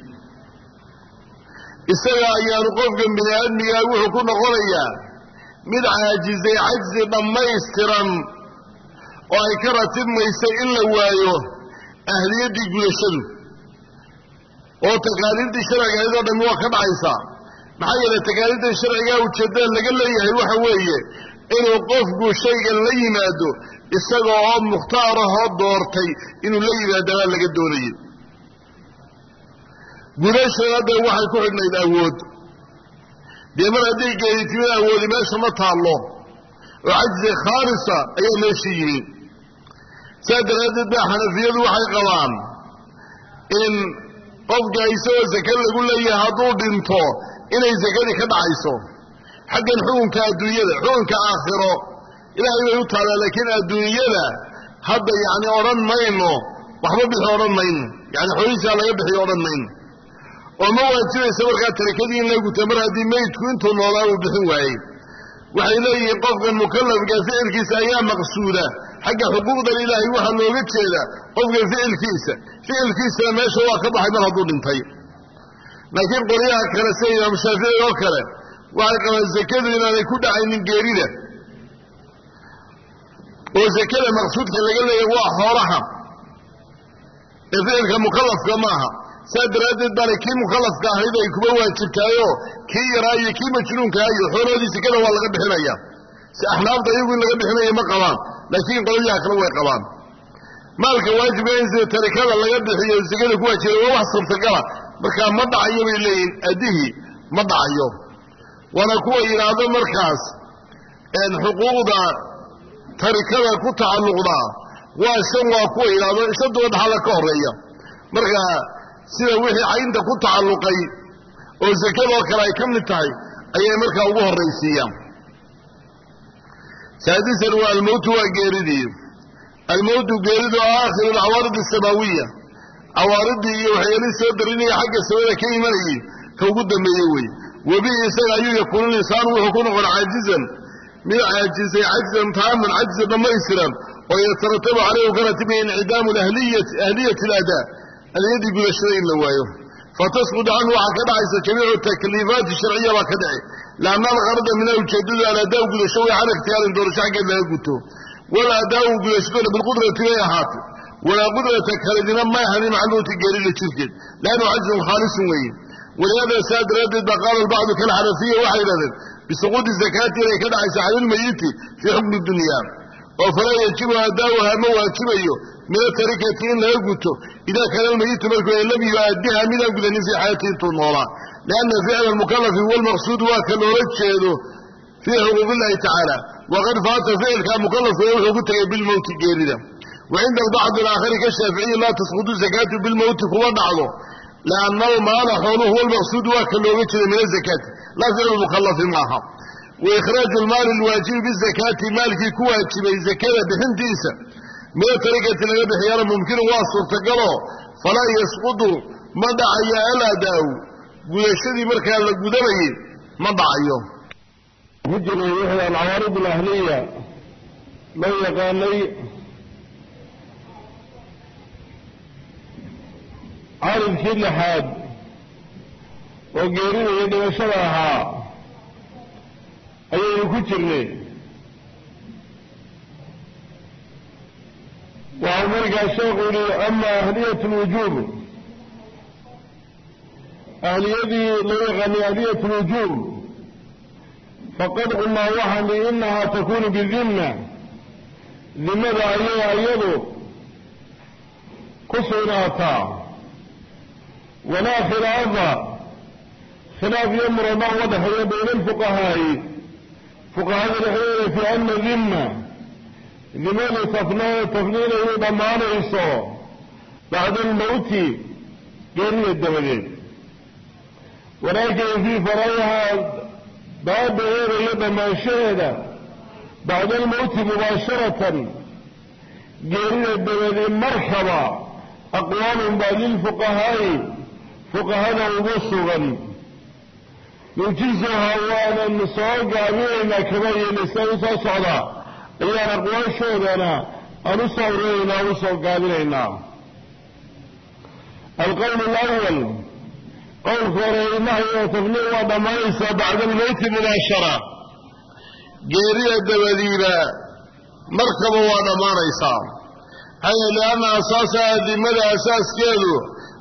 Isaga ayaanu qofkan bini aadmigaa wuxuu ku noqonayaa mid caajizay cajzi dhammaystiran oo ay ka ratibmaysay in la waayo ahliyaddii gudashadu oo takaaliifdii sharciga aydoo dhammi waa ka dhacaysaa maxaa yeelay takaaliifda sharcigaa ujeeddada laga leeyahay waxa weeye inuu qofku shaygan la yimaado isaga oo mukhtaarahoo doortay inuu la yimaadabaa laga doonayay gudashana dee waxay ku xidhnayd awood. Dee mar hadday geeritimid awoodi meesha ma taallo oo cajzi khaalisa ayaa meesha yimi saa daraaddeed baa xanafiyadu waxay qabaan in qofka isagoo sake lagu leeyahay hadduu dhinto inay sakadii ka dhacayso. Xaggan xukunka adduunyada xukunka aakhiro ilaahay bay u taallaa laakiin adduunyada hadda yacni odhan mayno waxba bixi odhan mayno. Yacni xoolihiisaa laga bixiyo odhan mayno. Oo ma waajibaysa markaa tarakadii in la guta mar haddii meydku intuu noolaa uu bixin waayey. Waxay leeyihiin qofkan mukallafka ficilkiisa ayaa maqsuuda xagga xuquuqdan ilaahay waxaa looga jeeda qofka ficilkiisa ficilkiisana meesha waa ka baxay mar hadduu dhintay. Laakiin qolyaha kale sida imaam shaafici oo kale waxay qabaan zakadu inaanay ku dhacaynin geerida. Oo zakada maqsuudka laga leeyahy waa xoolaha. Ee ficilka mukallafka maaha saa daraaddeed baana kii mukallafka ahayd ay kuba waajibtaayoo kii yaraa iyo kii majnuunkaa iyo xoolahoodii sakada waa laga bixinaya si axnaafta iyagu in laga bixinaya ma qabaan. Laakiin qolyaha kale way qabaan. Maalka waajibka in sida tarikada laga bixiyo sakada ku waajiba waa wax suurtagala markaa ma dhacayo bay leeyihiin addihii ma dhacayo waana kuwa yidhaahdo markaas xuquuqda tarikada ku tacalluqda waa shan waa kuwa yidhaahdo shantuba dhaxala ka horreeya marka sida wixii caynta ku tacalluqay oo sakadoo kale ay ka mid tahay ayay markaa ugu horraysiiyaan saadisan waa almowtu waa geeridii almowtu geeridu aakhiru alcawaarid asamaawiya cawaaridii iyo waxyaalihi soo darinaya xagga samada ka imanayay ka ugu dambeeye wey webihi isaga ayuu yakuunu insaanu wuxuu ku noqon caajizan mid caajisay cajzan taaman cajzi dhammaystiran oo yataratabu calayhi kana timi incidaamu ahliyati aladaa ahliyadii gudashada in la waayo. Fatasqud canhu waxaa ka dhacaysa jamiicu takliifaati sharciya baa ka dhici lianna alqarada mina ujeedadu aladaa gudasho way cala ikhtiyaarin doorasho xaggeed laga guto walaadaau gudashaduna bilqudrati bay ahaatay walaa qudrata kaledina may ahanin macalmowti geerida jirkeed liannu cajzun khaalisun weeye walihaada saa daraaddeed baa qaala albacdu kalxanafiya waxay yidhahdeen bisuquudi zakaati inay ka dhacaysa calilmayiti fii xukmi dunya oo falaa yajibu adaawuha ma waajibayo min atarikati in laga guto idaa kaana almayitu markuu lam yu'addiha midaan gudanin fii xayaati intuu noolaa lianna ficla almukalafi huwa almaqsuud waa ka loola jeedo fii xuquuq illahi tacaala waqad faata ficilka mukalafkuna wuxuu ku tegay bilmowti geerida wa cinda albacdi alaakhari ka shaaficiyi laa tasqudu zakaatu bilmowti kuma dhacdo lianna almaala xooluhu huwa almaqsuud waa ka looga jeeda min azakaati laa ficlu mukalafi maaha wa ikhraaju almaali alwaajibi bizakaati maalkii ku waajibay zakada bixintiisa min atarikati laga bixiyana mumkinu waa suurtagalo falaa yasqudu ma dhacayo alaadaawu gudashadii markaa la gudanayay ma dhacayo alahliya loo yaqaanay caaridkii lixaad oo geerida iyo dhimashada ahaa ayaynu ku jirnay. Waxau markaa sheekhu yihi ama ahliyat lwujuub ahliyadii loo yaqaanay ahliyat lwujuub faqad qulnaa waxaan i inahaa takunu bidimna dimada ayaga iyadu ku sugnaataa walaa khilaafa khilaaf iyo muranaa uga dhexeeya bayna alfuqahaa'i fuqahada dhexdeeda fii ana dimna dimadu tafniinayu dhammaanayso bacda almowti geerida dabadeed walaakin fii farayahaa baabaheeda iyo dhammaanshaheeda bacda almowti mubaasharatan geerida dabadeed markaba aqwaalun baa lilfuqahaa'i fuqahada ugu sugan. Nujizuha waanan soo gaabinaynaa kama yeelisa u soo socdaa ayaan aqwaashoodana aan u soo urinaynaa u soo gaabinaynaa qowlka hore ilmahayo tafniir waa dhammaanaysaa bacda almowti mubaashara. Geerida dabadiiba markaba waa dhammaanaysaa haya lianna asaasaha dimada asaaskeedu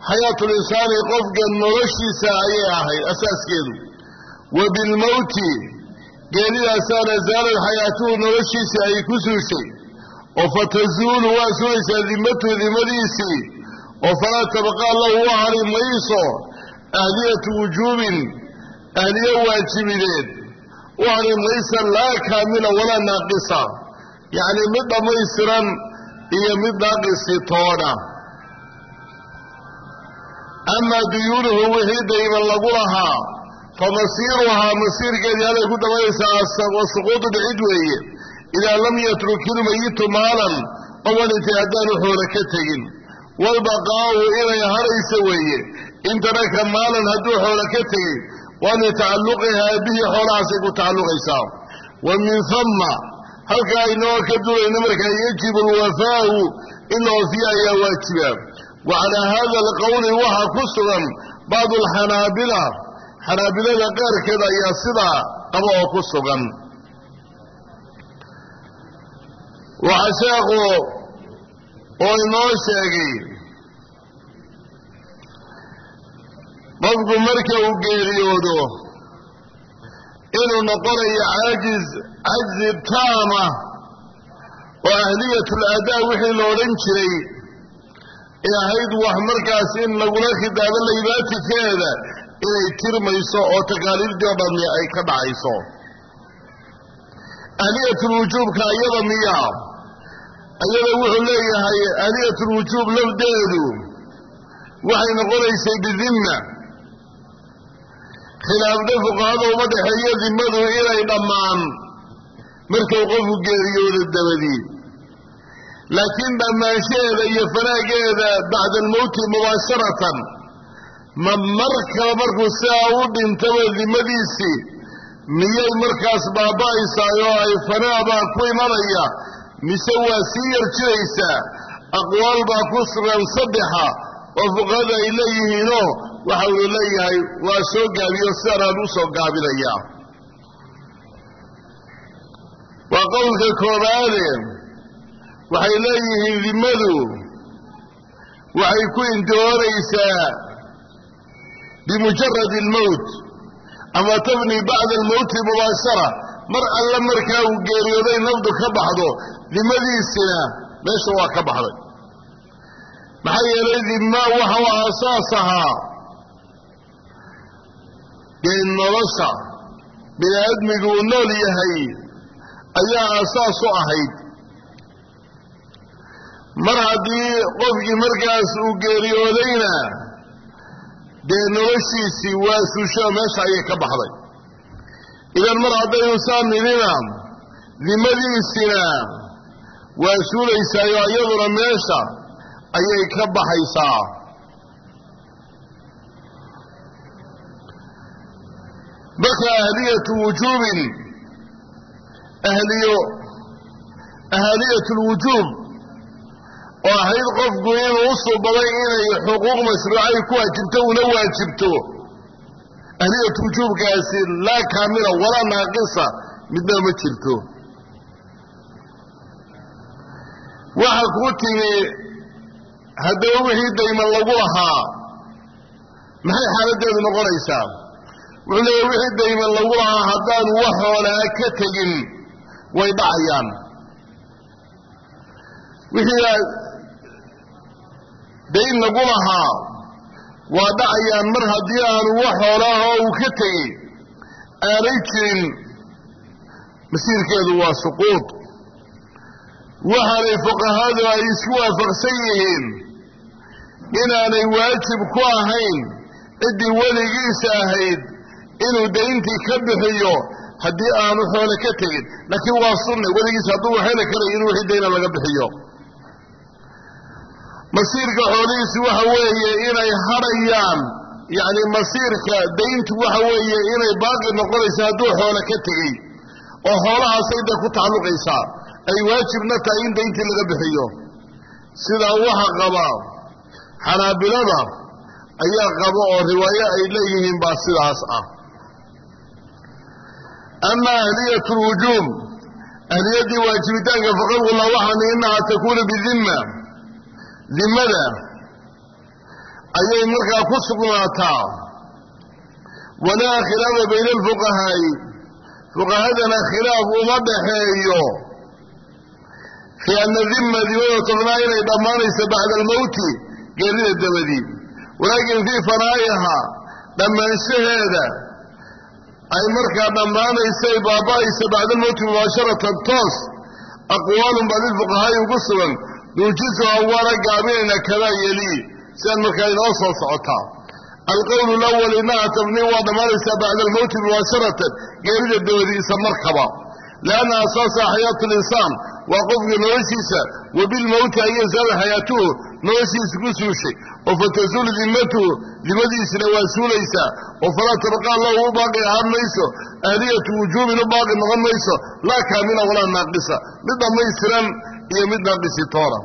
xayaatulinsaani qofka noloshiisa ayay ahayd asaaskeedu wa bilmowti geeridaasaana zaalad xayaatuhu noloshiisa ay ku suushay. Oo fatazuulu waa suulaysaa dimatuhu dimadiisii oo falaa tabqaa lahu u hari mayso ahliyatu wujuubin ahliye waajibideed. Hari maysa laa kaamila walaa naaqisa. Yacni mid dhammaystiran iyo mid naaqisi toona amaa duyuunuhu wixii dayman lagu lahaa fa masiiruhaa masiirkeedii halay ku dhamanaysaa wasuquudu dhicid weeye. Idaa lam yatruk ilmayitu maalan qoban intay haddaanu xoolo ka tegin. Walbaqaa'u inay haraysa weeye in taraka maalan hadduu xoolo ka tegey waa litacalluqihaa bihi xoolahaasay ku tacalluqaysaa. Wa min hamma halkaa aynoo ka dulayna markaa yajibu alwafaa'u in la oofiya ayaa waajiba. Wa calaa haada alqowli waxaa ku sugan bacdu alxanaabila xanaabilada qaarkeed ayaa sidaa qaba oo ku sugan. Waxaa sheekhu oo inoo sheegay qofku marka uu geeriyoodo inuu noqonayo caajiz cajzi taama oo ahliyatul adaa wixii la odhan jiray ee ahayd wax markaas in lagula khidaabo laybaatikeeda inay tirmayso oo takaaliifdii oo dhammi ay ka dhacayso. Ahliyatulwujuubka iyada miyaa iyada wuxuu leeyahay ahliyatulwujuub lafdeedu waxay noqonaysay bidimma khilaafda fuqahada uma dhexeeyo dimmadu inay dhammaan. Markuu qofku geeriyoodo dabadii laakiin dhammaanshaheeda iyo fanaageeda bacda almowti mubaasharatan ma markaba markuu sidaa u dhintaba dimmadiisii miyay markaas baaba'aysaa oo ay fanaabaa ku imanaya? Mise waa sii yar jiraysaa? Aqwaal baa ku sugan saddexa oo fuqahada ay leeyihiinoo waxa uu leeyahay waa soo gaabiyo sidanaan u soo gaabinayaa waa qowlka koobaade waxay leeyihiin dimmadu waxay ku intihoonaysaa bimujaradi almowt ama tabni bacda almowti mubaashara. Mar alle markaa uu geeriyooday nafdu ka baxdo dimadiisina meesha waa ka baxday. Maxaa yeelay dimma waxa u aasaas ahaa dee nolosha. Bini aadmigu uu nool yahay ayaa aasaas u ahayd. Mar haddii qofkii markaas uu geeriyoodayna dee noloshiisii waa suusho meesha ayay ka baxday. Idan mar haddaynu saa nidina dimadiisina waa suulaysaayo iyaduna meesha ayay ka baxaysaa marka ahliyatu wujuubin ahliyo ahliyatu lwujuub oo ahayd qofku inuu u suubaday inay xuquuq mashruucay ku waajibto una waajibto. Ahliyatu wujuubkaasi laa kaamila walaa naaqisa midna ma jirto. Waxa kuu timi haddaba wixii dayman lagu lahaa maxay xaaladdeedu noqonaysaa wuxuu leeyahy wixii dayman lagu lahaa haddaanu wax hoolaa ka tegin way dhacayaan. Wixii dayn lagu lahaa waa dhacayaan mar haddii aanu wax hoolaahoo uu ka tegey aanay jirin. Masiirkeedu waa suquud. Waxaanay fuqahadu ay isku waafaqsan yihiin inaanay waajib ku ahayn ciddii weligiisa ahayd inuu dayntii ka bixiyo haddii aanu xoole ka tegin. Laakiin waa sunne weligiisa hadduu waxayna kalay inuu wixii dayna laga bixiyo. Masiirka xoolihiisi waxa weeye inay hadhayaan yacni masiirka dayntu waxa weeye inay baaqi noqonaysa hadduu xoole ka tegey oo xoolahaasay dee ku tacalluqaysaa ay waajibna tahay in dayntii laga bixiyo. Sidaa waxa qaba xanaabilada ayaa qaba oo riwaayo ay leeyihiin baa sidaas ah ama ahliyat lwujuub ahliyaddii waajibitaanka faqad qulla waxaani inahaa takuunu bidimma dimmada ayay markaa ku sugnaataa walaa khilaafa bayna alfuqahaa'i fuqahadana khilaaf uma dhaxeeyo fii anna dimma dimada tobnaa inay dhammaanayso bacda almowti geerida dabadii walaakin fii fanaa'ihaa dhammaanshaheeda ay markaa dhammaanaysay baaba'aysa bacda almowti mubaasharatan toos aqwaalun baa lilfuqahaa'i ugu sugan. Nuujisuha waana gaabinayna kadaa yelii sidaan markaa inoo soo socotaa. Alqowlu lawal inaha tabnii waa dhammaanaysaa bacda almowti mubaasharatan geerida dabadiisa markaba lianna asaasa xayaatu linsaan waa qofka noloshiisa wa bilmowti an yazaala xayaatuhu noloshiisa ku suushay oo fatasuulu dimmatuhu dimadiisina waa suulaysaa oo falaa tabqaa lahu u baaqi ahaan mayso ahliyatu wujuubin u baaqi noqon mayso laa kaamila walaa naaqisa mid dhammaystiran iyo mid naaqisi toona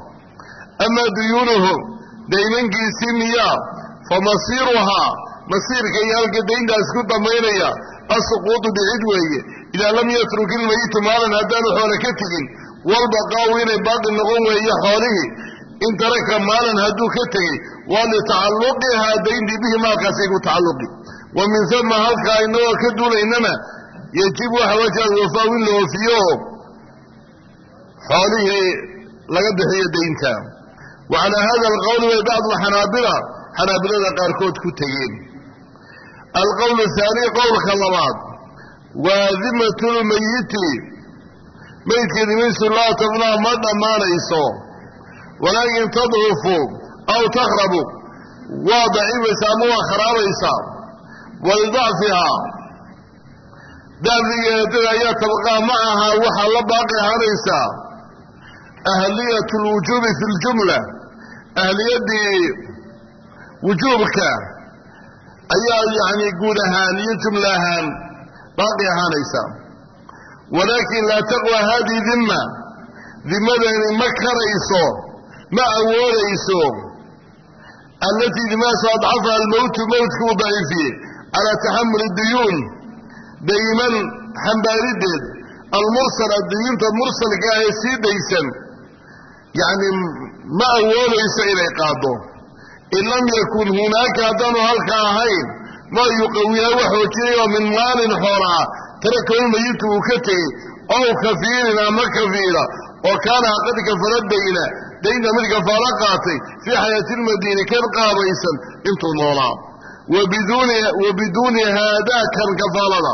amaa duyuunuhu daymankiisii miyaa fa masiiruhaa masiirka iyo halka dayntaas ku dhammaynaya asuquudu bicid weeye idaa lam yatruk ilmayitu maalan haddaanu xoole ka tegin. Walbaqaawu inay baaqi noqon weeye xoolihii. In taraka maalan hadduu ka tegey waa litacalluqihaa dayntii bihi maalkaasay ku tacalluqi. Wa min hama halkaa inagoo ka duulaynana yajibu waxa wajaad wafaaw in la oofiyo. Xoolihii laga bixiyo daynta. Wa calaa hada alqowli bay bacdu xanaabila xanaabilada qaarkood ku tegeen. Alqowlu haani qowlka labaad waa dimatu lmayiti maydka dimaysu laa tabnaa ma dhammaanayso. Walaakin tadcufu aw takhrabu. Waa daciibaysaa ama waa kharaabeysaa walidacfihaa dacfigeedada ayaa tabqaa ma aha waxaa la baaqi ahaanaysaa ahliyat lwujuubi fi ljumla. Ahliyaddii wujuubka ayaa yacni guud ahaan iyo jumla ahaan baaqi ahaanaysaa walaakin laa taqwa hadihi dimma dimadani ma karayso ma awoodayso allatii dimaasu adcafaha almowtu mowtka uu daciifiyey. Calaa taxamuli duyuun dayman xambaarideed. Almursala duyuunta mursalka ah ee sii daysan. Yacni ma awoodayso inay qaado in lam yakun hunaaka haddaanu halka ahayn maa yuqawiyaa wax xoojinay oo min maalin xoolaa. Tarakahu mayitu uu ka tegey ow kafiirin ama kafiira oo kaana qad kafara dayna daynta mid kafaalo qaatay fii xayaatilmadiini kan qaabaysan intuu noolaa. Wa biduuni haadaakan kafaalada.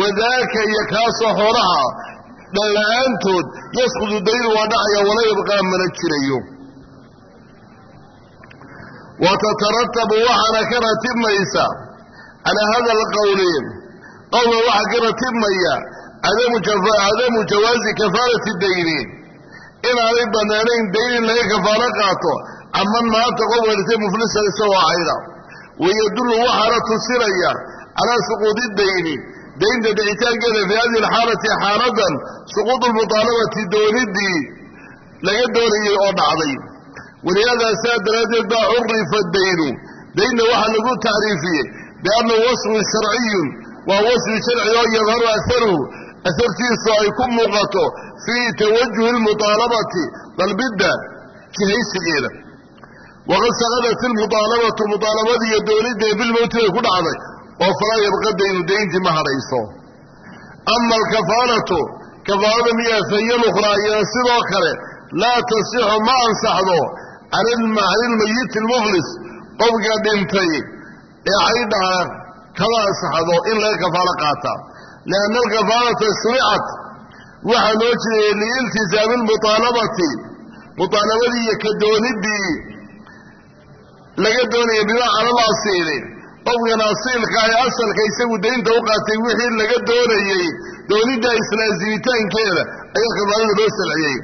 Wadaaka iyo kaasoo xoolaha dhanla-aantood yasqudu daynu waa dhacaya wala yabqaa mana jirayo. Wa tataratabu waxaana ka ratibmaysa calaa hada alqowli qowla waxaa ka ratibmaya cadamu jawaazi kafaalati dayni inaanay bannaanayn dayn in laga kafaalo qaato caman maanta qof warisay muflisan isagoo cayda wayadullu waxaana tusinaya calaa suquudi dayni daynta dhicitaankeeda fii hadihi alxaalati xaaladan suquudu lmuطaalabati doonidii laga doonayay oo dhacday walihaadaa saa daraaddeed baa curifa daynu daynna waxaa lagu tacriifiyey biannahu wasfun sharciyun waa wasfi sharci oo yadharu aharuhu ahartiisu ay ku muuqato fii tawajuhi almutaalabati dalbidda jihaysigeeda waqad saqadat ilmutaalabatu mutaalabadii iyo dooniddae bilmowti bay ku dhacday oo falaa yabqa daynu dayntii ma hadhayso ama alkafaalatu kafaalada miyaa fahiya lukhraa iyana sidoo kale laa tasixu ma ansaxdo can almayiti almuflis qofka dhintay ee caydhaa kama ansaxdo in laga kafaalo qaataa lianna alkafaalata shuricat waxaa loo jeedayay liiltisaami lmuطaalabati muطaalabadii iyo ka doonidii laga doonaya bimaa cala lasiili qofkan asiilka ee asalka isagu daynta u qaatay wixii laga doonayey doonidda islaazimitaankeeda ayaa kafaalada loo salciyey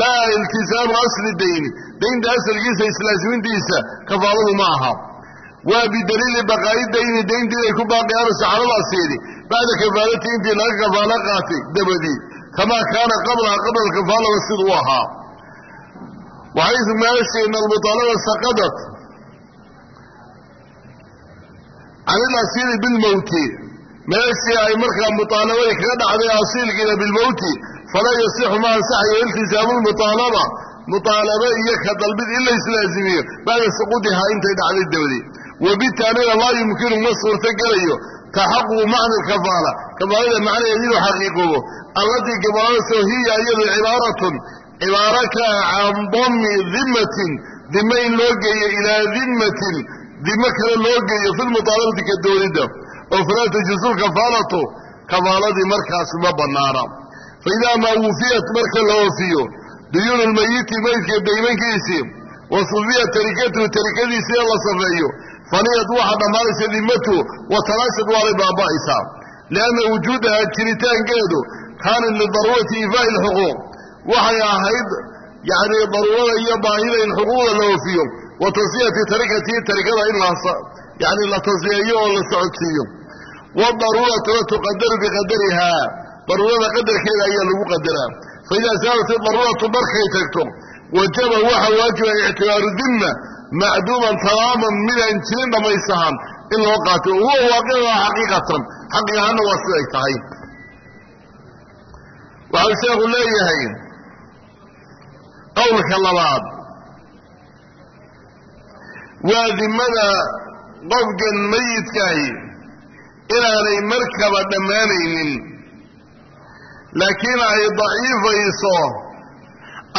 laa iltisaamu asli dayni daynta asalkiisa islaazimintiisa kafaaladu ma aha waa bidaliili baqaa'idayni dayntii ay ku baaqiyaan saxaradaasiini bacda kafaalati intii laga kafaalo qaatay dabadii kamaa kaana qablaha qabla alkafaalaba siduu ahaa. Waxaysu meelashayna albutaalada saqadat can ilasiili bilmowti meeshii ay markaa mutaalabadii kaga dhacday asiilkiina bilmowti falaa yasixu ma ansaxayo iltisaamu lmutaalaba mutaalaba. Iyo ka dalbid in la bacda suquudihaa intay dhacday dabadeed wabitaanina laa yumkinu ma suurto gelayo taxaququ macna kafaala kafaalada macnaheed inuu xaqiiqoobo allatii kafaaladaasoo hiya iyadu cibaaratun. Cibaaro ka ah can dami dimatin dime in loo geeyo ilaa dimatin dimo kale loo geeyo fi lmuطaalabati ka doonidda oo falaa tajuusu lkafaalatu kafaaladii markaas ma bannaana. Faidaa maa wufiyat marka la oofiyo duyuunu lmayiti maydka daymankiisii wa sufiyat tarikatuhu tarikadiisii la safeeyo faniyad waxaa dhammaanaysa dimatu wa talaashad waanay baaba'aysaa lianna wujuudaha jiritaankeedu kaanat lidaruurati iifaa'i alxuquuq waxay ahayd yacni daruurada iyo baahida in xuquuqda la oofiyo wa tasfiyati tarikatihi tarikada in yani la tasfiyeeyo oo la socodsiiyo wadaruuratuna tuqadaru biqadarihaa daruurada qadarkeeda ayaa lagu qadaraa faidaa saalat idaruuratu markay tagto wajaba waxa waajiba ictibaaru dimma macduuman tamaaman midaan jirin dhammaysahan in loo qaato huwa waaqicaa xaqiiqatan. Xaqi ahaanna waa siday tahay. Waxau sheekhu leeyahay qowlka labaad waa dimada qofkan mayidkaahi inaanay markaba dhammaanaynin laakiin ay daciifayso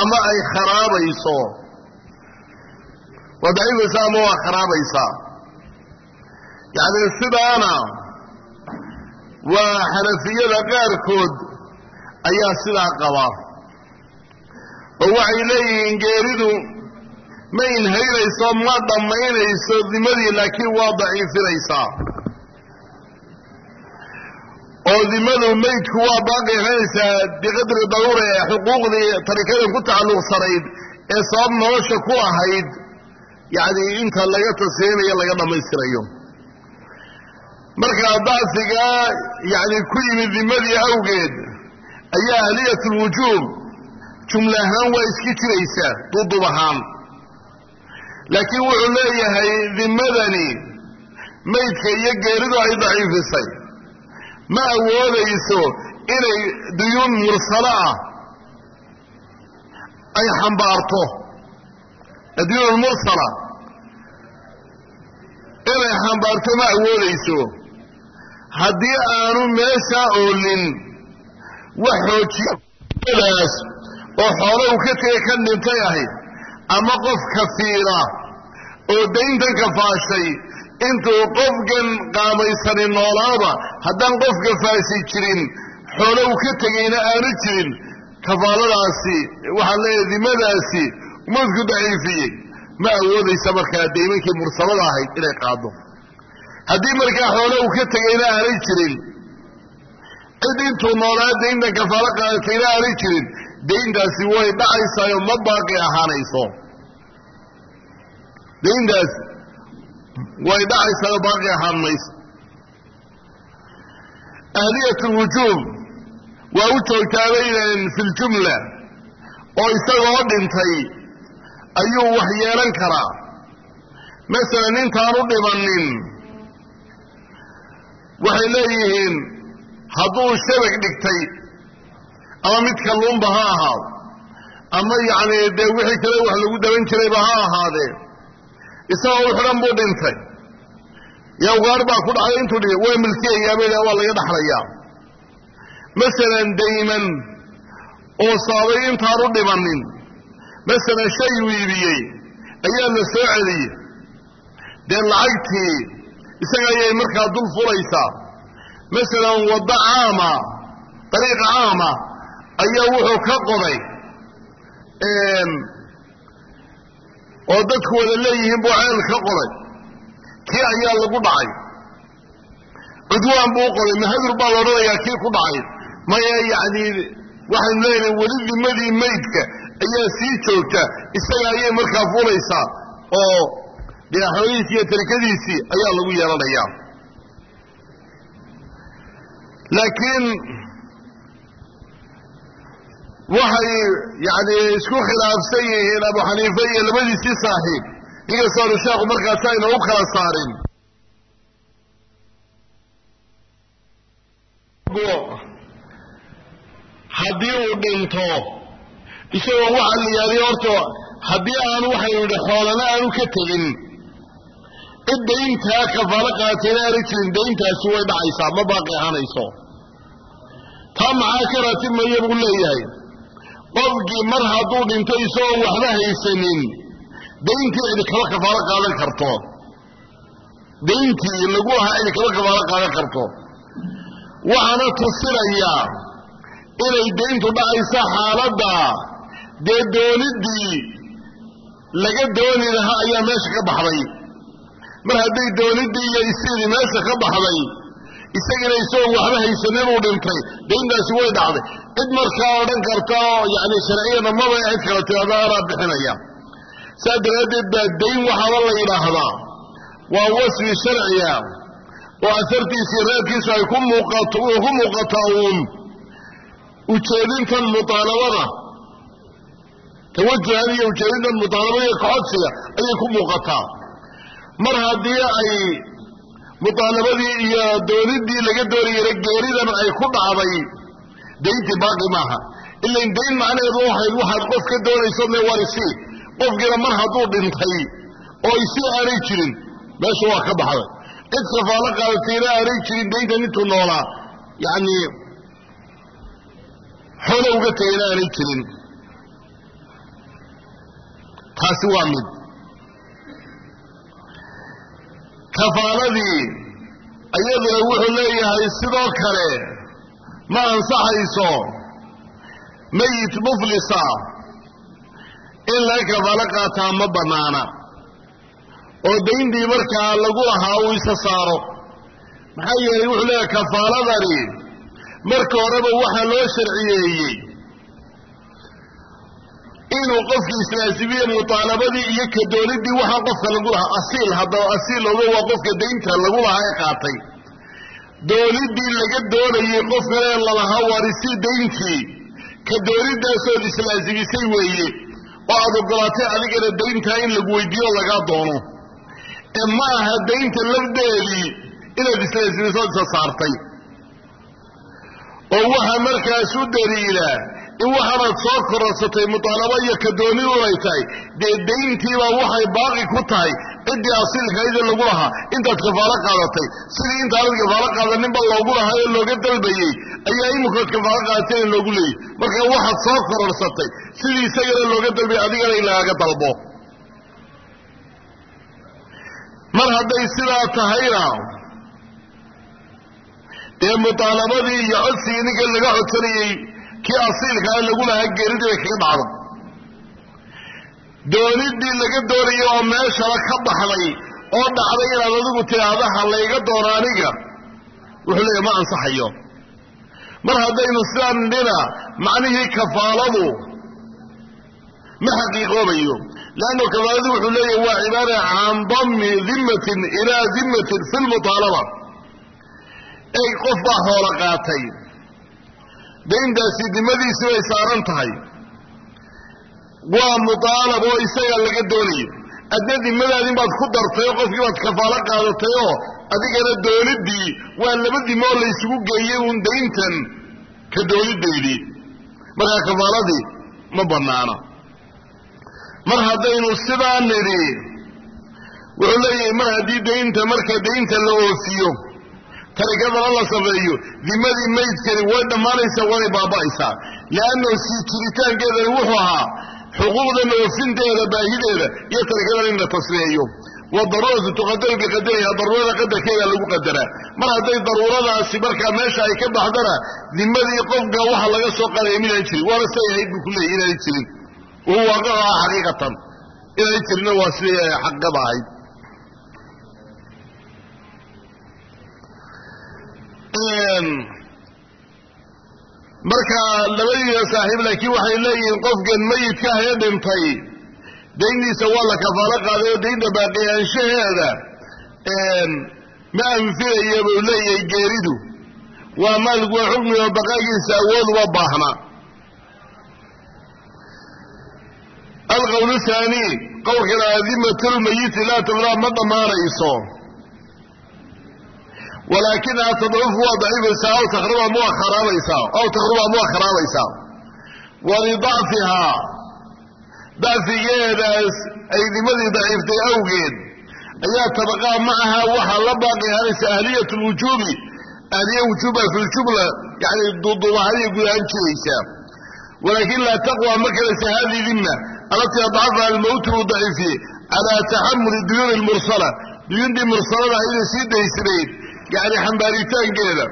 ama ay kharaabeyso waa daciifaysaa ama waa kharaabeysaa yacni sidaana waa xanafiyada qaarkood ayaa sidaa qaba oo waxay leeyihiin geeridu ma inhaynayso ma dhammaynayso dimadii laakiin waa daciifinaysaa oo dimadu maydku waa baaqi ahaynaysaa biqadri daruura ee xuquuqdii tarikadan ku tacalluqsanayd ee sabab nolosha ku ahayd yacni inta laga tasfiyanayo laga dhammaystirayo markaa dacfigaa yacni ku yimid dimadii awgeed ayaa ahliyat lwujuub jumla ahaan waa iska jiraysaa duudub ahaan. Laakiin wuxuu leeyahay dimadani maydka iyo geeridu ay daciifisay. Ma awoodayso inay duyuun mursalo ah ay xambaarto adduun mursala. Inay xambaarto ma awoodayso. Haddii aanu meesha oolin wax xoojiyadaas oo xoolo uu ka tegay ka dhintay ahayd ama qof kafiira oo dayntan kafaashay intuu qofkan qaamaysani noolaaba haddaan qof kafaasi jirin xoolo uu ka tegayna aanu jirin kafaaladaasi waxaa leeyahay dimadaasi umadku daciifiyey ma awoodaysa markaa daymankii mursalada ahayd inay qaado haddii markaa xoole uu ka tegayna aanay jirin cid intuu noolaa daynta kafaalo qaadatayna aanay jirin dayntaasi way dhacaysaayo ma baaqi ahaanayso. Dayntaasi way dhacaysaayo baaqi ahaan mayso ahliyat lwujuub waa u joogtaabaynan fi ljumla oo isagoo dhintay ayuu wax yeelan karaa. Masalan intaan u dhimanin waxay leeyihiin hadduu shabag dhigtay ama mid kalluunba ha ahaado ama yacni dee wixii kale wax lagu daban jirayba ha ahaadee isagoo u buu dhintay. Yaa ugaar baa ku dhacay intuu dhigay waa milkiyayaabada waa laga dhaxlayaa. Masalan dayman oo saabay intaan u dhimanin masalan shay uu iibiyey ayaa la soo celiyey. Dee lacagtii isaga ayay markaa dul fulaysaa masalan waddo caama dariiq caama ayaa wuxuu ka qoday oo dadku wada leeyihiin buu ceel ka qoday. Kii ayaa lagu dhacay? Cudwaan buu u qoday mahadur baa la odhanayaa kii ku dhacay? Maya yacni waxaynu leenahay weli dimadii maydka ayaa sii joogta isaga ayay markaa fulaysaa oo dhinaxooyiisii iyo tarikadiisii ayaa lagu yeelanayaa. Laakiin waxay yani isku khilaafsan yihiin abu xaniife iyo labadiisii saaxiib. Inkastoonu sheekhu markaasi ayna u kala saarin. Haddii uu dhinto isagoo waxaa la yaaliy horta haddii aanu waxaynu idhi xoolana aanu ka tegin. Cid dayntaa kafaalo qaatayna aana jirin dayntaasi way dhacaysaa ma baaqi ahaanayso. Taa maxaa ka ratibmaya buu leeyahay? Qofkii mar hadduu dhinto isagoon waxba haysanin dayntii cidi kaba kafaalo qaadan karto. Dayntii lagu lahaa cidi kaba kafaalo qaadan karto. Waxaana tusinayaa inay dayntu dhacaysa xaaladda dee dooniddii laga dooni lahaa ayaa meesha ka baxday. Mar hadday dooniddii iyo isidii meesha ka baxday isagina isagoon waxba haysanin uu dhintay dayntaasi way dhacday. Cid markaa odhan karta oo yani sharciyada maba cid kala tirada anaa bixinaya. Saas daraaddeed baa dayn waxaaba la yidhaahdaa. Waa wasfi sharciya oo asartiisii reerkiisu ay ku muuqato uun. Ujeedintan mutaalabada tawajuhan iyo ujeedintan mutaalabada kacodsiga ayay ku muuqataa mar haddii ay mutaalabadii iyo dooniddii laga doonayana geeridan ay ku dhacday dayntii baaqi maaha ilain dayn macnaheedu waxayd waxaad qof ka doonayso le war isii qofkiina mar hadduu dhintay oo isii aanay jirin meesha waa ka baxday cid kafaalo qaadatayna aanay jirin dayntan intuu noolaa yacni xoolo uga tegayna aanay jirin taasi waa mid. Kafaaladii iyaduna wuxuu leeyahay sidoo kale ma ansaxayso mayit muflisa in laga kafaalo qaataa ma bannaana oo dayntii markaa lagu lahaa uu isa saaro. Maxaa yeelay wuxuu leeyahay kafaaladani marka horeba waxaa loo sharciyeeyey inuu qofkii islaasimiye mutaalabadii iyo kadoonidii waxaa qofka lagu lahaa asiil haddaba asiil ogo waa qofka daynta lagu lahaa ee qaatay. Doonidii laga doonayey qofkale lalahaa waarisi dayntii ka doonidaasood islaasimisay weeye. Oo aad ogolaatay adigana dayntaa in lagu weydiiyo lagaa doono. Ee ma aha daynta lafdeedii inaad islaasimisood isa saartay. Oo waxaa markaas u daliila in waxaanaad soo korarsatay mutaalaba iyo ka dooni unay tahay dee dayntiibaa waxay baaqi ku tahay ciddii asiilkaayda lagu lahaa. Intaad kafaalo qaadatay sidii intaanad kafaalo qaadaninba loogu lahaa ee looga dalbayey ayaa iminkood kafaalo qaadatayna loogu leeyay. Marka waxaad soo kororsatay sidii isagana looga dalbayay adigana in lagaaga dalbo. Mar hadday sidaa tahayna dee mutaalabadii iyo codsigii ninka laga codsanayey kii asiilkaa lagu lahaa geeridii bay kaga dhacdo. Doonidii laga doonayay oo meeshaba ka baxday oo dhacday inaad adigu tidhaahda ha layga doono aniga wuxuu leeyahy ma ansaxayo. Mar haddaynu sidaan nidhina macnihii kafaaladu ma xaqiiqoobayo. Leanno kafaaladu wuxuu leeyahy waa cibaara can dammi dimmatin ilaa dimmatin fi lmutaalaba ey qof baa hoola qaatay dayntaasi dimadiisi bay saaran tahay. Waa mutaalab oo isaga laga doonayo adna dimadaadin baad ku dartay oo qofkii baad kafaalo qaadatay oo adigana dooniddii waa laba dimo oo laysugu geeyey uun dayntan ka doonidaydii markaa kafaaladii ma bannaana. Mar haddaynu sidaa nidhi wuxuu leeyahay mar haddii daynta marka daynta la oofiyo tarikadana la safeeyo dimadii maydkani way dhammaanaysaa waanay baaba'aysaa leanno sii jiritaankeedani wuxuu ahaa xuquuqdan oofinteeda baahideeda iyo tarikadan in la tasfiyeeyo wadaruuratu tuqadaru biqadariha daruurada qadarkeeda lagu qadaraa mar hadday daruuradaasi markaa meesha ay ka baxdana dimadii qofka waxa laga soo qaadaya midaan jirin waana siday ahayd buu ku leeyay inaanay jirin. Wuxuu waaqaca xaqiiqatan. Inaanay jirinna waa siday xaqada ahayd marka labadiina saaxiib laakiin waxay leeyihiin qofkan mayidka ah ee dhintay. Dayntiisa waa la kafaalo qaaday oo daynta baaqiyaanshaheeda ma anfinaya buu leeyahay geeridu. Waa maalku waa xukmi oo baqaagiisa awood uma baahna. Alqowl haani qowlkana adimatulmayiti laa tabraa ma dhammaanayso walaakinaha tadcufu waa daciifaysaa aw takhruba ma waa kharaabeysaa aw takhruba ma waa kharaabeysaa walidacfihaa dacfigeedaas ay dimadii daciiftay awgeed ayaa tabaqaa macaha waxaa la baaqi ahaanaysa ahliyat lwujuubi ahliya wujuuba fi ljumla yani duuduubahadiya guud ahaan jiraysaa walaakin laa taqwa ma kalaysa hadihi dimma alatii adcafaha almowtu uu daciifiyey calaa taxamuli duyuuni lmursala duyuundii mursalada ayda sii daysnayd yani xambaaritaankeeda.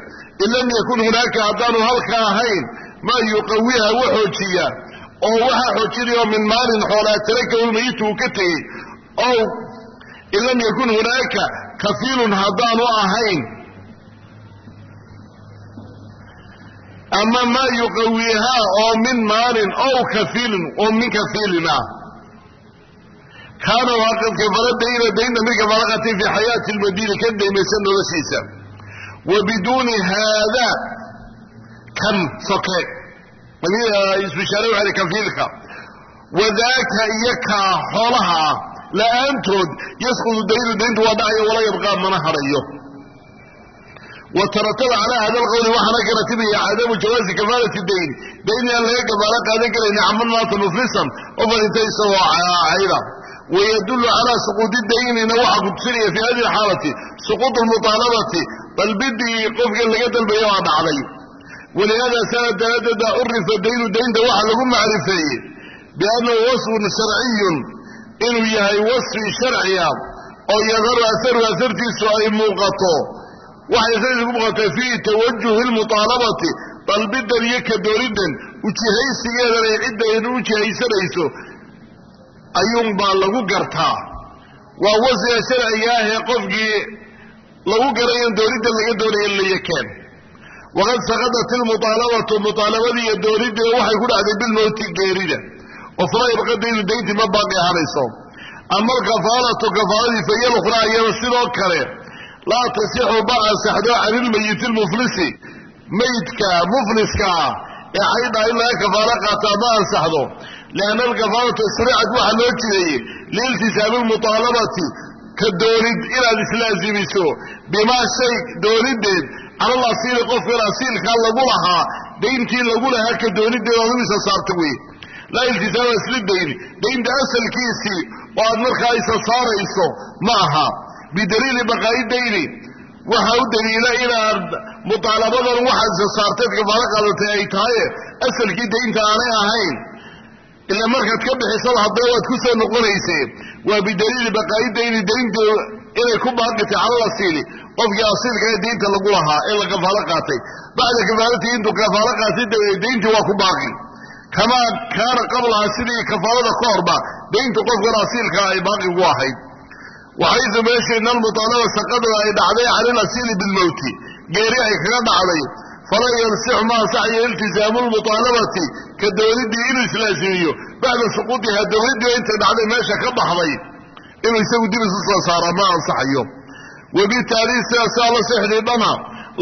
In lam yakun hunaaka haddaanu halka ahayn maa yuqawiha wa xoojiya. Oo waxaa xoojinayao min maalin xoolaa tarakahu lmayitu uu ka tegey. Ow in lam yakun hunaaka kafiilun haddaanu ahayn. Ama maa yuqawihaa oo min maalin ow kafiilin oo min kafiilin ah kaana waa qad kafara dayna daynta mid kafara qatay fii xayaati lmadiina ka daymaysan noloshiisa. Wa biduuni haada kan soke. Isbishaare waxay kafiilka wadaaka iyo kaa xoolaha ah la'aantood yasqudu daynu dayntu waa dhacayo wala yabqaa mana hadhayo wa tarataba calaa hada alqowli waxaana ka ratibaya cadamu jawaazi kafaalati dayn. Dayn aan laga kafaalo qaadan karayna caman maata muflisan oo fadhintay isagoo cayda wydul calى suquudi daynina waxaa kutusinaya fi hadi xaalati suquud muaalabati dalbidii qofka laga dalbaya waa dhacday walihada sana daraaddeeda curifa daynu daynta waxa lagu macrifeeyey biannahu wasfun sharciyun inuu yahay wasfi sharciya oo yadaru aharu asartiisu ay muuqato waxay asartiisu ku muuqata fii tawajuhi lmuaalabati dalbidan iyo kadooridan ujihaysigeedan ay cidda u jihaysanayso ayuunbaa lagu gartaa. Waa ah ee qofkii lagu garay in doonidda laga doonaya layakeen waqad saqadat ilmuaalabatu muaalabadii iyo doonidii waxay ku dhacday bilmowti geerida. Oo fala yabqa daynu dayntii ma baaqi ama alkafaalatu kafaaladii lukhraa iyada sidoo kale laa tasixu ma ansaxdo can ilmayiti lmuflisi maydka mufliska ah ee xaydha in laga kafaalo qaataa ma ansaxdo lianna alkafaalata shuricat waxaa loo jideeyey liiltisaabi lmuطaalabati ka doonid inaad islaasimiso bimaa shay doonideed calal asiili qofkan asiilkaa lagu lahaa dayntii lagu lahaa ka doonideed aad u isa saarta wey laa iltisaama isla dayn daynta asalkiisii oo aad markaa isa saarayso ma aha bidaliili baqaa'i dayni waxaa u daliila inaad muطaalabadan waxaad isa saarteed ay tahaye asalkii daynta aanay ahayn ila markaad ka bixisada haddana waad ku soo noqonaysee waa bidaliili baqaa'i dayni daynta inay ku baaqitay calal asiili qofkii asiilka ee daynta lagu lahaa ee la kafaalo qaatay. Bacda kafaalatihi intuu kafaalo qaatay dabeed dayntii waa ku baaqi. Kamaa kaana qablaha sidii kafaalada ka horba dayntu qofkan asiilkaa ay baaqigu ahayd. Waxaysu meeshayna almuطaalaba saqadada ay dhacday cala alasiili bilmowti geeri ay kaga dhacday falan yansixu ma ansaxayo iltisaamu lmuطaalabati ka doonidii inuu islaasimiyo bacda suquudiha dowladdii intay dhacday meesha ka baxday inuu isagu dib isu soo saaraa ma ansaxayo wabitaali sidaasa la sexdhiidhana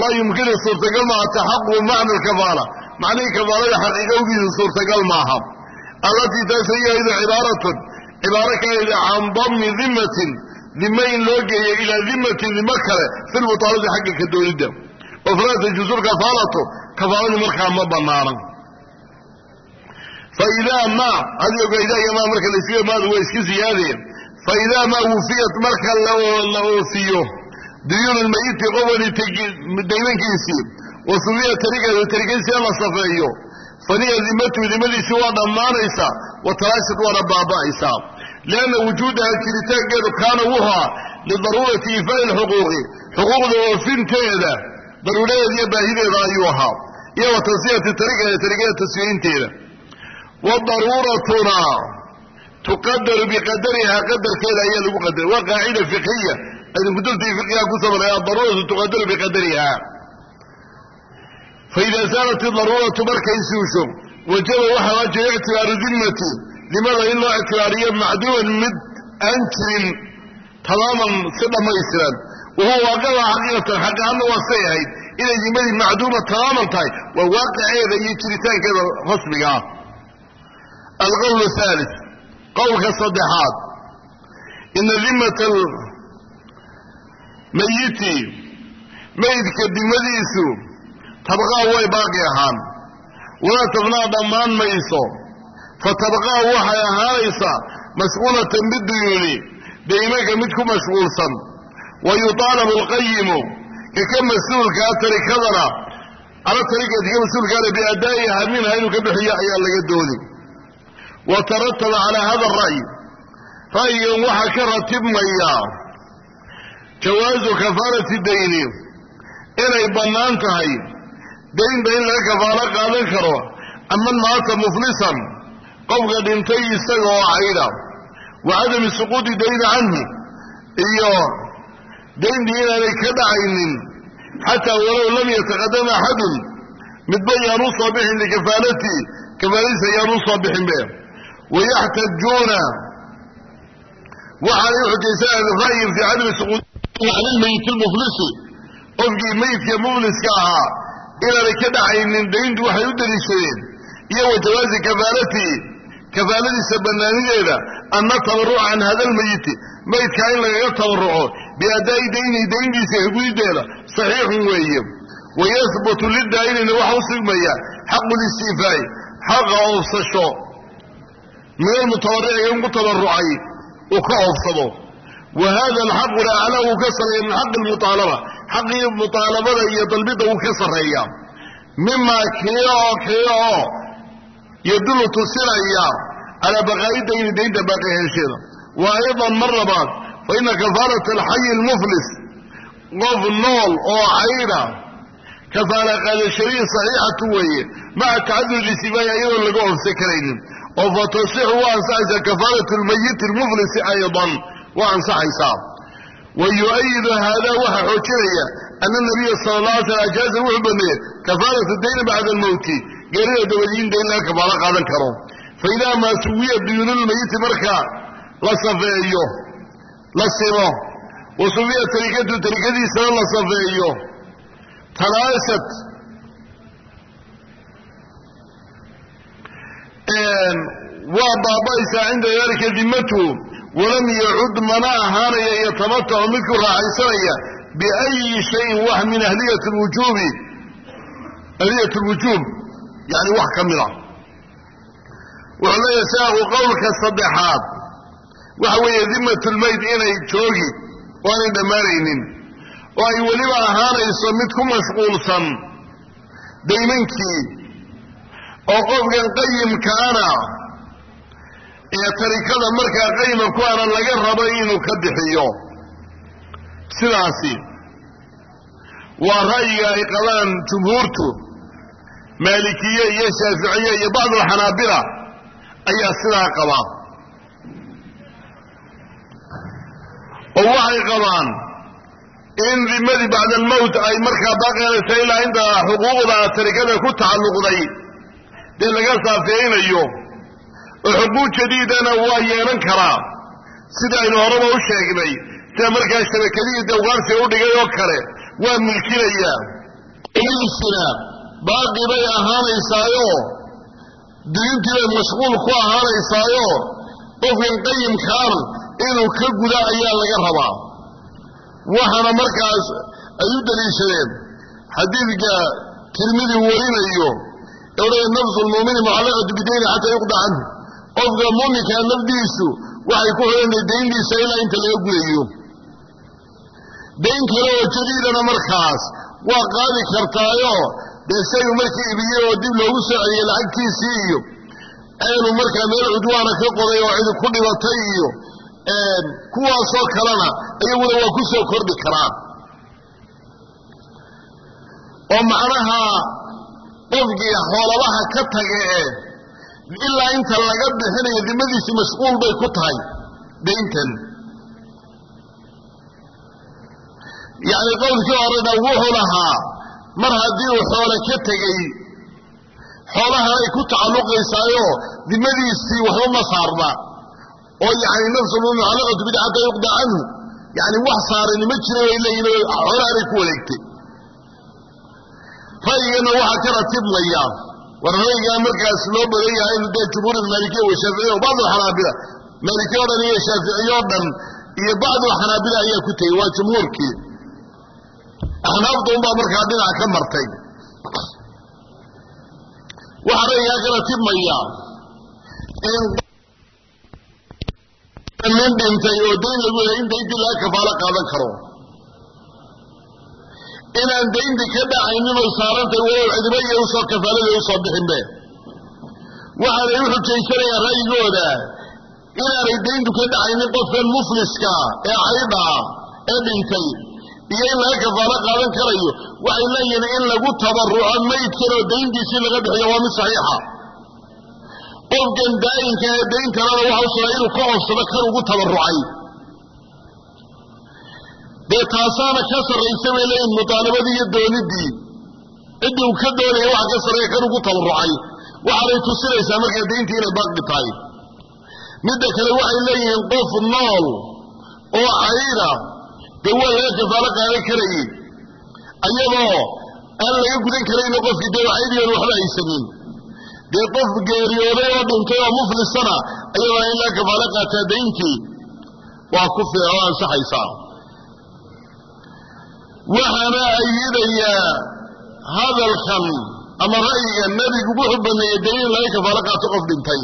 laa yumkinu suurtagal maaha taxaququ macna alkafaala macnihii kafaalada xaqiiqowgiisa suurtagal maaha allatii taas iyadu cibaaratun cibaaro kalayda can dammi dimatin dime in loo geeyo ilaa dimatin dimo kale fi lmuطaalabati xagga ka doonidda oo falaa tajuusu lkafaalatu kafaaladii markaa ma banaana faidaa ma adigo idaa maa marka layska maadu waa iska siyaadeen faidaa maa wufiyat marka la oofiyo duyuunu lmayiti daymankiisii wa subiya tarikadiisina la safeeyo. Faniya dimatu dimadiisi waa dhammaanaysaa wa waana baaba'aysaa lianna wujuudaha jiritaankeedu kaana wuhaa lidaruurati iifaa'i lxuquuqi xuquuqda oofinteeda daruuradeeda iyo baahideeda ayuu ahaa iyo wa tarikeeda tarikada tasfiyaynteeda wadaruuratuna tuqadaru biqadarihaa qadarkeeda ayaa lagu qadara waa qaacida fiqhiya kutubtii fiqhiga ku samarnay adaruuratu tuqadaru biqadarihaa faida saalat idaruuratu markay suusho wajaba waxaa waajibay ictibaaru dimati dimada in loo ictibaariyo macduuman mid aan jirin tamaaman si dhammaystiran wahuwa waaqicda xaqiiqatan xaqaana waa say ahayd inay dimadii macduuma tamaaman tahay waa waaqiceeda iyo jiritaankeeda rasmiga ah. Alqowl thalith qowlka saddexaad ina dimata mayiti meydka dimadiisu tabqaa way baaqi ahaan. Walaa tabnaa dhammaan mayso fa tabqaa waxay ahaanaysaa mashquulatan biduyuuni daymanka mid ku mashquulsan wa yuطaalabu alqayimu ka ka mas'uulkaa tarikadana ala tarikati ka mas'uulkaana biadaa'iha minha inuu ka bixiyo ayaa laga doodi wa tarataba calaa hada ara'yi ra'yigan waxaa ka ratibmaya jawaasu kafaarati dayni inay bannaan tahay daynta in laga kafaalo qaadan karo aman maata muflisan qofka dhintay isaga oo cayda wa cadami suquudi dayni canhu iyo dayntii inaanay ka dhacaynin. Xataa walow lam yataqadam axadun midba yaan u bixin likafaalatihi kafaaladiisa ayaan u soo bixinbe wayaxtajuuna waxaanay uxujaysanaan ra'yin fii cadami suquudi canilmayit lmuflisi qofkii meydka mufliska ahaa inaanay ka dhacaynin dayntu waxay u daliishadeen. Iyo wa jawaazi kafaaladiisa bannaanideeda anna tabaruca hada lmayiti maydkaa in lagaga tabaruco biadaa'i daynihi dayntiisa higudideeda saxiixun weeye wayahbutu lidaa'inina waxa u sugmaya xaqu listiifaa'i xaqa oofsasho min almutabarici in ku tabarucay uu ka oofsado wa hada alxaquna aclaa wuu ka sarreeya min xaqi lmuطaalaba xaqii muطaalabada iyo dalbidda wuu ka sarreeya mimaa kii oo kii tusinaya calaa baqaa'i dayni daynta baaqi hensheeda wa aydan mar labaad fa ina kafaalata alxayi almuflis qof nool oo cayda kafaala qaadashadii saxiixatu weeye maca tacadudi sifaaya iyadoon laga oofsan karaynin oo fa tasixu waa ansaxaysaa kafaalatu lmayiti almuflisi aydan waa ansaxaysaa wa yu-ayidu haadaa waxaa xoojinaya ana nabiya sala la alay slam wuxuu baneeyey kafaalatu dayni bacda almowti geerida dabadiin dayn laga kafaalo qaadan karo fa maa suwiya duyuunulmayiti marka la safeeyo la simo. Wa sumiya tarikatu tarikadiisana la safeeyo talaasad waa baabaysaa cinda daalika dimatu walam yacud mana ahaanaya yatamatacu midku raaxaysanaya biayi shayin wax min ahliyat lwujuubi ahliyat lwujuub yani wax ka mid ah. Wuxuu leeyahay sheekhu qowlka saddexaad waxa weeye dimmatulmeyd inay joogi oo aanay dhammaanaynin. Oo ay weliba ahaanayso mid ku mashquulsan daymankii oo qofkan qayimkaana ee tarikada markaa qayma ku ana laga rabo inuu ka bixiyo. Sidaasi waa ra'yiga ay qabaan jumhuurtu maalikiye iyo shaaficiye iyo bacdulxanaabila ayaa sidaa qaba oo waxay qabaan in dimadii bacda almowt ay markaa baaqeelata ilaa inta xuquuqda tarikada ku tacalluqday dee laga saafeynayo oo xuquuq jadiidana waa yeelan karaa. Sida aynu horeba u sheegnay sida markaa shabakadihii dawqaarsiga u dhigay oo kale waa milkinayaa isina baaqi bay ahaanaysaayo diintii bay mashquul ku ahaanaysaayo. Qofkan qayimkaan inuu ka guda ayaa laga rabaa. Waxaana markaas ay u daliishadeen xadiidka tirmidi warinayo ee odhaya nafsu lmuumini mucallaqatu bidayni xataa yuqda canhu. Qofka muuminkaa nafdiisu waxay ku xidhantahay dayntiisa ilaa inta laga gudayo. Dayn kale oo jadiidana markaas waa qaadi kartaayo dee shayu markii ibiyey oo dib loogu soo celiyey lacagtiisii iyo aynu markaa meel cudwaana ka qoday oo cidi ku dhibatay iyo kuwaasoo kalena iyaguna waa ku soo kordhi karaan. Oo macnaha qofkii xoolabaha ka tage ee ilaa inta laga bixinayo dimadiisi mashquul bay ku tahay dayntan yacni qowlkii horena wuxuu lahaa mar haddii uu xoole ka tegey xoolahan ay ku tacalluqaysaayo dimadiisii waxba ma saarna oo yani nafsulmumin mucallaqatu bida xataa yuqda canhu yani wax saarani ma jira bay leeyihiin xoolahanay ku wareegtay. Ra'yigana waxaa ka ratibmaya war ra'yigaa markaas loo badan yahay inu dee jumhuur maalikiya wa shaaficiya wa bacd alxanaabila maalikiya o dhan iyo shaaficiye o dhan iyo bacd alxanaabila ayaa ku tegey waa jumhuurkii. Axnaafta unbaa markaa dhinac ka martay. Waxaa ra'yigaa ka ratibmaya in nin dhintay oo dayn lagu yahay in dayntii laga kafaalo qaadan karo inaan daynti ka dhacaynin oy saarantay walow cidiba iyo u soo kafaalada u soo bixinbe waxaanay u xujaysanayaan ra'yigooda inaanay dayntu ka dhacaynin qofkan mufliska ee caydha ee dhintay iyo in laga kafaalo qaadan karayo waxay leeyihiin in lagu tabaruco maydkan oo dayntiisii laga bixiyo waa mid saxiixa qofkan daayinka ee dayntanana waxa u inuu ka cobsado kan ugu tabarucay dee taasaana ka sarraysa bay leeyihiin mutaalabadii iyo doonidii ciddii uu ka doonaya waxa ka sarreeya kan ugu tabarucay waxaanay tusinaysaa markaa dayntii inay baaqi tahay. Midda kale waxay leeyihiin qof nool oo cayda dee waa laga kafaalo qaadan karayey. Ayadoo aan laga gudan karayno qofkii dee caydigan waxba haysanin dee qof geeriyooday oo dhintay oo muflisana ayadana in laga kafaalo qaataa dayntii waa ku oo ansaxaysaa. Waxaana ayidayaa hadalkan ama ra'yiga nebigu wuxuu baneeyey dee in laga kafaalo qaato qof dhintay.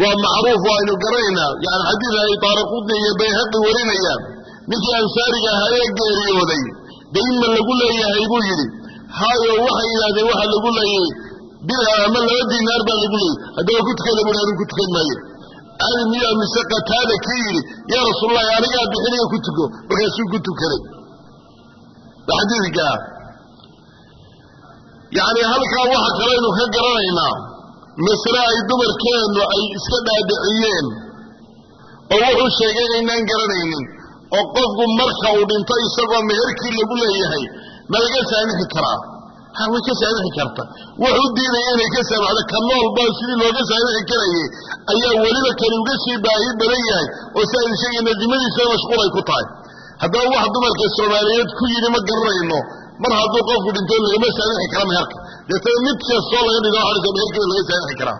Waa macruuf waa aynu garanaynaa yani xadiid ay taariqudni iyo bayhaqi warinayaan. Ninkii ansaariga ahaa ee geeriyooday dayn ma lagu leeyahay buu yidhi. Hayo waxay yidhahdeen waxa lagu leeyay dirham ama laba dinaar baa lagu leeyay haddaba ku tukada bui anu ku tukan maayo cali miyaa mise qataada kii yidhi yaa rasuulalahi anigaa bixinaya ku tuko markaasuu ku tukaday xadiidkaa yacni halkaa waxa kalaynu ka garanaynaa masle ay dumarkeennu ay iska dhaadhiciyeen oo wuxuu sheegay inaynaan garanaynin oo qofku marka uu dhinto isagoo meherkii lagu leeyahay ma laga saamixi karaa way ka saamixi karta. Wuxuu diidaya inay ka saamaxdo ka baa sidii looga saamixi karayay. Ayaa weliba kani uga sii baahi badan yahay oo si aynu sheegayna mashquul ay ku tahay. Haddaba wax dumarka soomaaliyeed ku yidhi ma garanayno mar hadduu qofku dhinto lagama saamixi kara meherka deetana mid kastoo laga dhigo waxaa meherkiina laga saamixi karaa.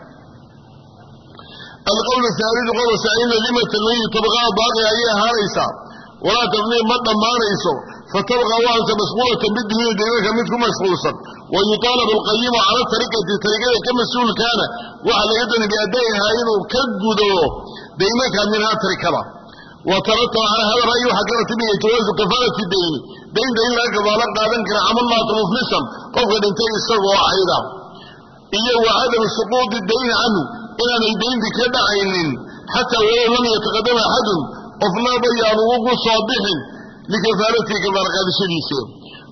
Alqowlu haalidu qodobka ina dimata lmayit tabqaa baaqi ayay ahaanaysaa walaa tafnii ma dhammaanayso. Fatabqa waanta mashquulatan biduyuuni daymanka mid mashquulsan wa yuطaalabu alqayimu cala tarikati tarikada ka mas'uulkaana. Waxaa laga doonay inuu ka gudo daymanka minhaa tarikada wa calaa hada ra'yi waxaa kala timaya jawaazu kafaalati dayni. Daynta in laga kafaalo qaadan kara camal maata muflisan qofka dhintay isagoo cayda iyo wa cadamu suquudi dayni canhu inaanay daynti ka dhacaynin. Xataa walow lam yataqadama axadun qofnaba yaanu ugu soo bixin likafaalatihi kafaalo qaadashadiisa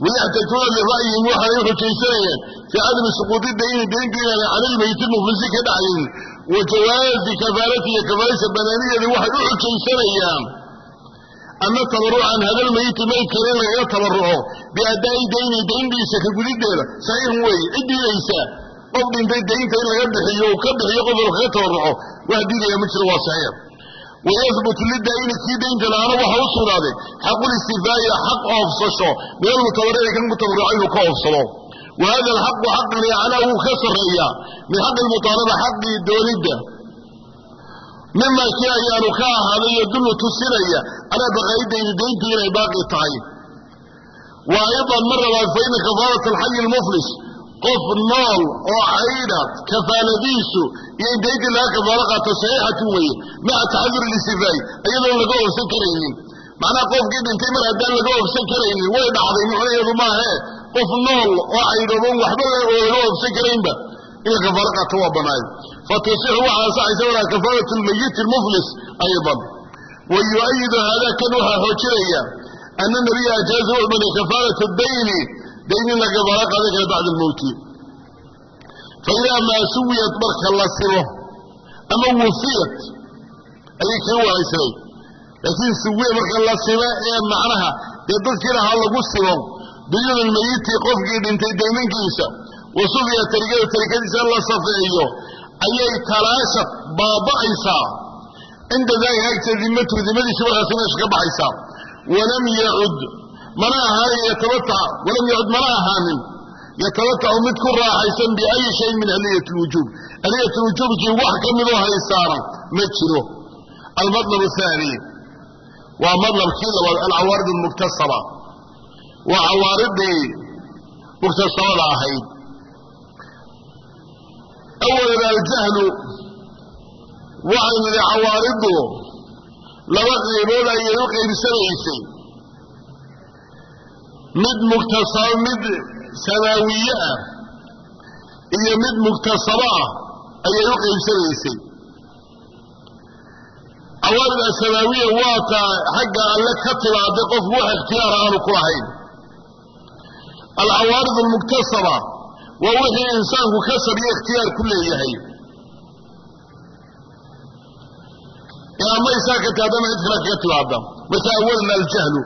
wayaxtajuuna lira'yihim waxaanay xujaysanayaan fii cadami suquudi dayni cala lmeyti muflisi ka dhacaynin wa jawaazi kafaalatihi kafaalisa banaanideeda waxay u xujaysanayaan ana tabaruca can hada lmeyiti meydkan in lagaga tabaruco biadaa'i dayni dayndiisa ka gudideeda saxiixun weeye cid qof dhintay daynta in laga bixiyo uu ka bixiyo qof kaga tabaruco wax diidaya ma jiro waa saxiix wayahbutu lidaa'ini kii daynta lahaana waxa u sugnaaday xaqulistifaa'i xaq oofsasho min almutabarici kan mutabarrica inuu ka oofsado wa alxaqu xaqan yaclaa wuu ka sarreeyaa. Min xaqi lmutaalaba xaqii doonidda mima kii ayaanu ka ahaaday yadullu tusinaya calaa baqaa'i dayni dayntii inay baaqi tahay. Wa aydan mar labaad fa ina kafaalata alxayi almuflis qof nool oo caydha kafaaladiisu iyo in dayntii laga kafaalo qaato saxiixatun weeye maca taxadur listifaa'i iyadoon laga oofsan karaynin. Macnaha qofkii dhintay mar haddaan laga oofsan karaynin way dhacday macnaheedu maahee qof nool oo caydhoobon waxba oo laga oofsan karaynba in la kafaalo qaato waa banaayo fatasixu waxaa ansaxaysa walaa kafaalatu lmayiti lmuflis aydan. Wa yu-ayidu haadaa kan waxaa xoojinaya ana nabiya ajaaza wuxuu banay kafaalata dayni dayn in la kafaalo qaadan kara bacda almowti fa idaa maa suwiyat marka la simo ama wufiyat ayay kaga wanaagsanay laakiin suwiya marka la simo ee macnaha dee dadkii lahaa lagu simo duyuun lmayiti qofkii dhintay daymankiisa wa sufiya tarikada tarikadiisa la safeeyo ayay talaashad baaba'aysaa cinda daalika agta dimatu dimadiisu markaasi meesha ka baxaysaa walam yacud mana ahaanin yatabatac walam yacud mana ahaanin yatabatacu mid ku raaxaysan biayi shayin min ahliyat lwujuub ahliyat lwujuubkii wax ka midoo haysaana ma jiro. Almatlab ahaani waa madlabkii labaad alcawaarid almuktasaba. Waa cawaaridii muktasabada ahayd. Awalan aljahlu. Waxay nidhi cawaariddu laba qaybood ayay u qaybsanaysay mid muktasaba mid samaawiye ah iyo mid muktasabo ah ayay u qaybsanaysay cawaarid asamaawiya waa taa xagga alle ka timaaday qofku wax ikhtiyaar aanu ku lahayn. Alcawaarid almuktasaba waa wixii insaanku kasab iyo ikhtiyaar ku leeyahay. Ama isaa ka taadama cid kale kaga timaada marka awalan aljahlu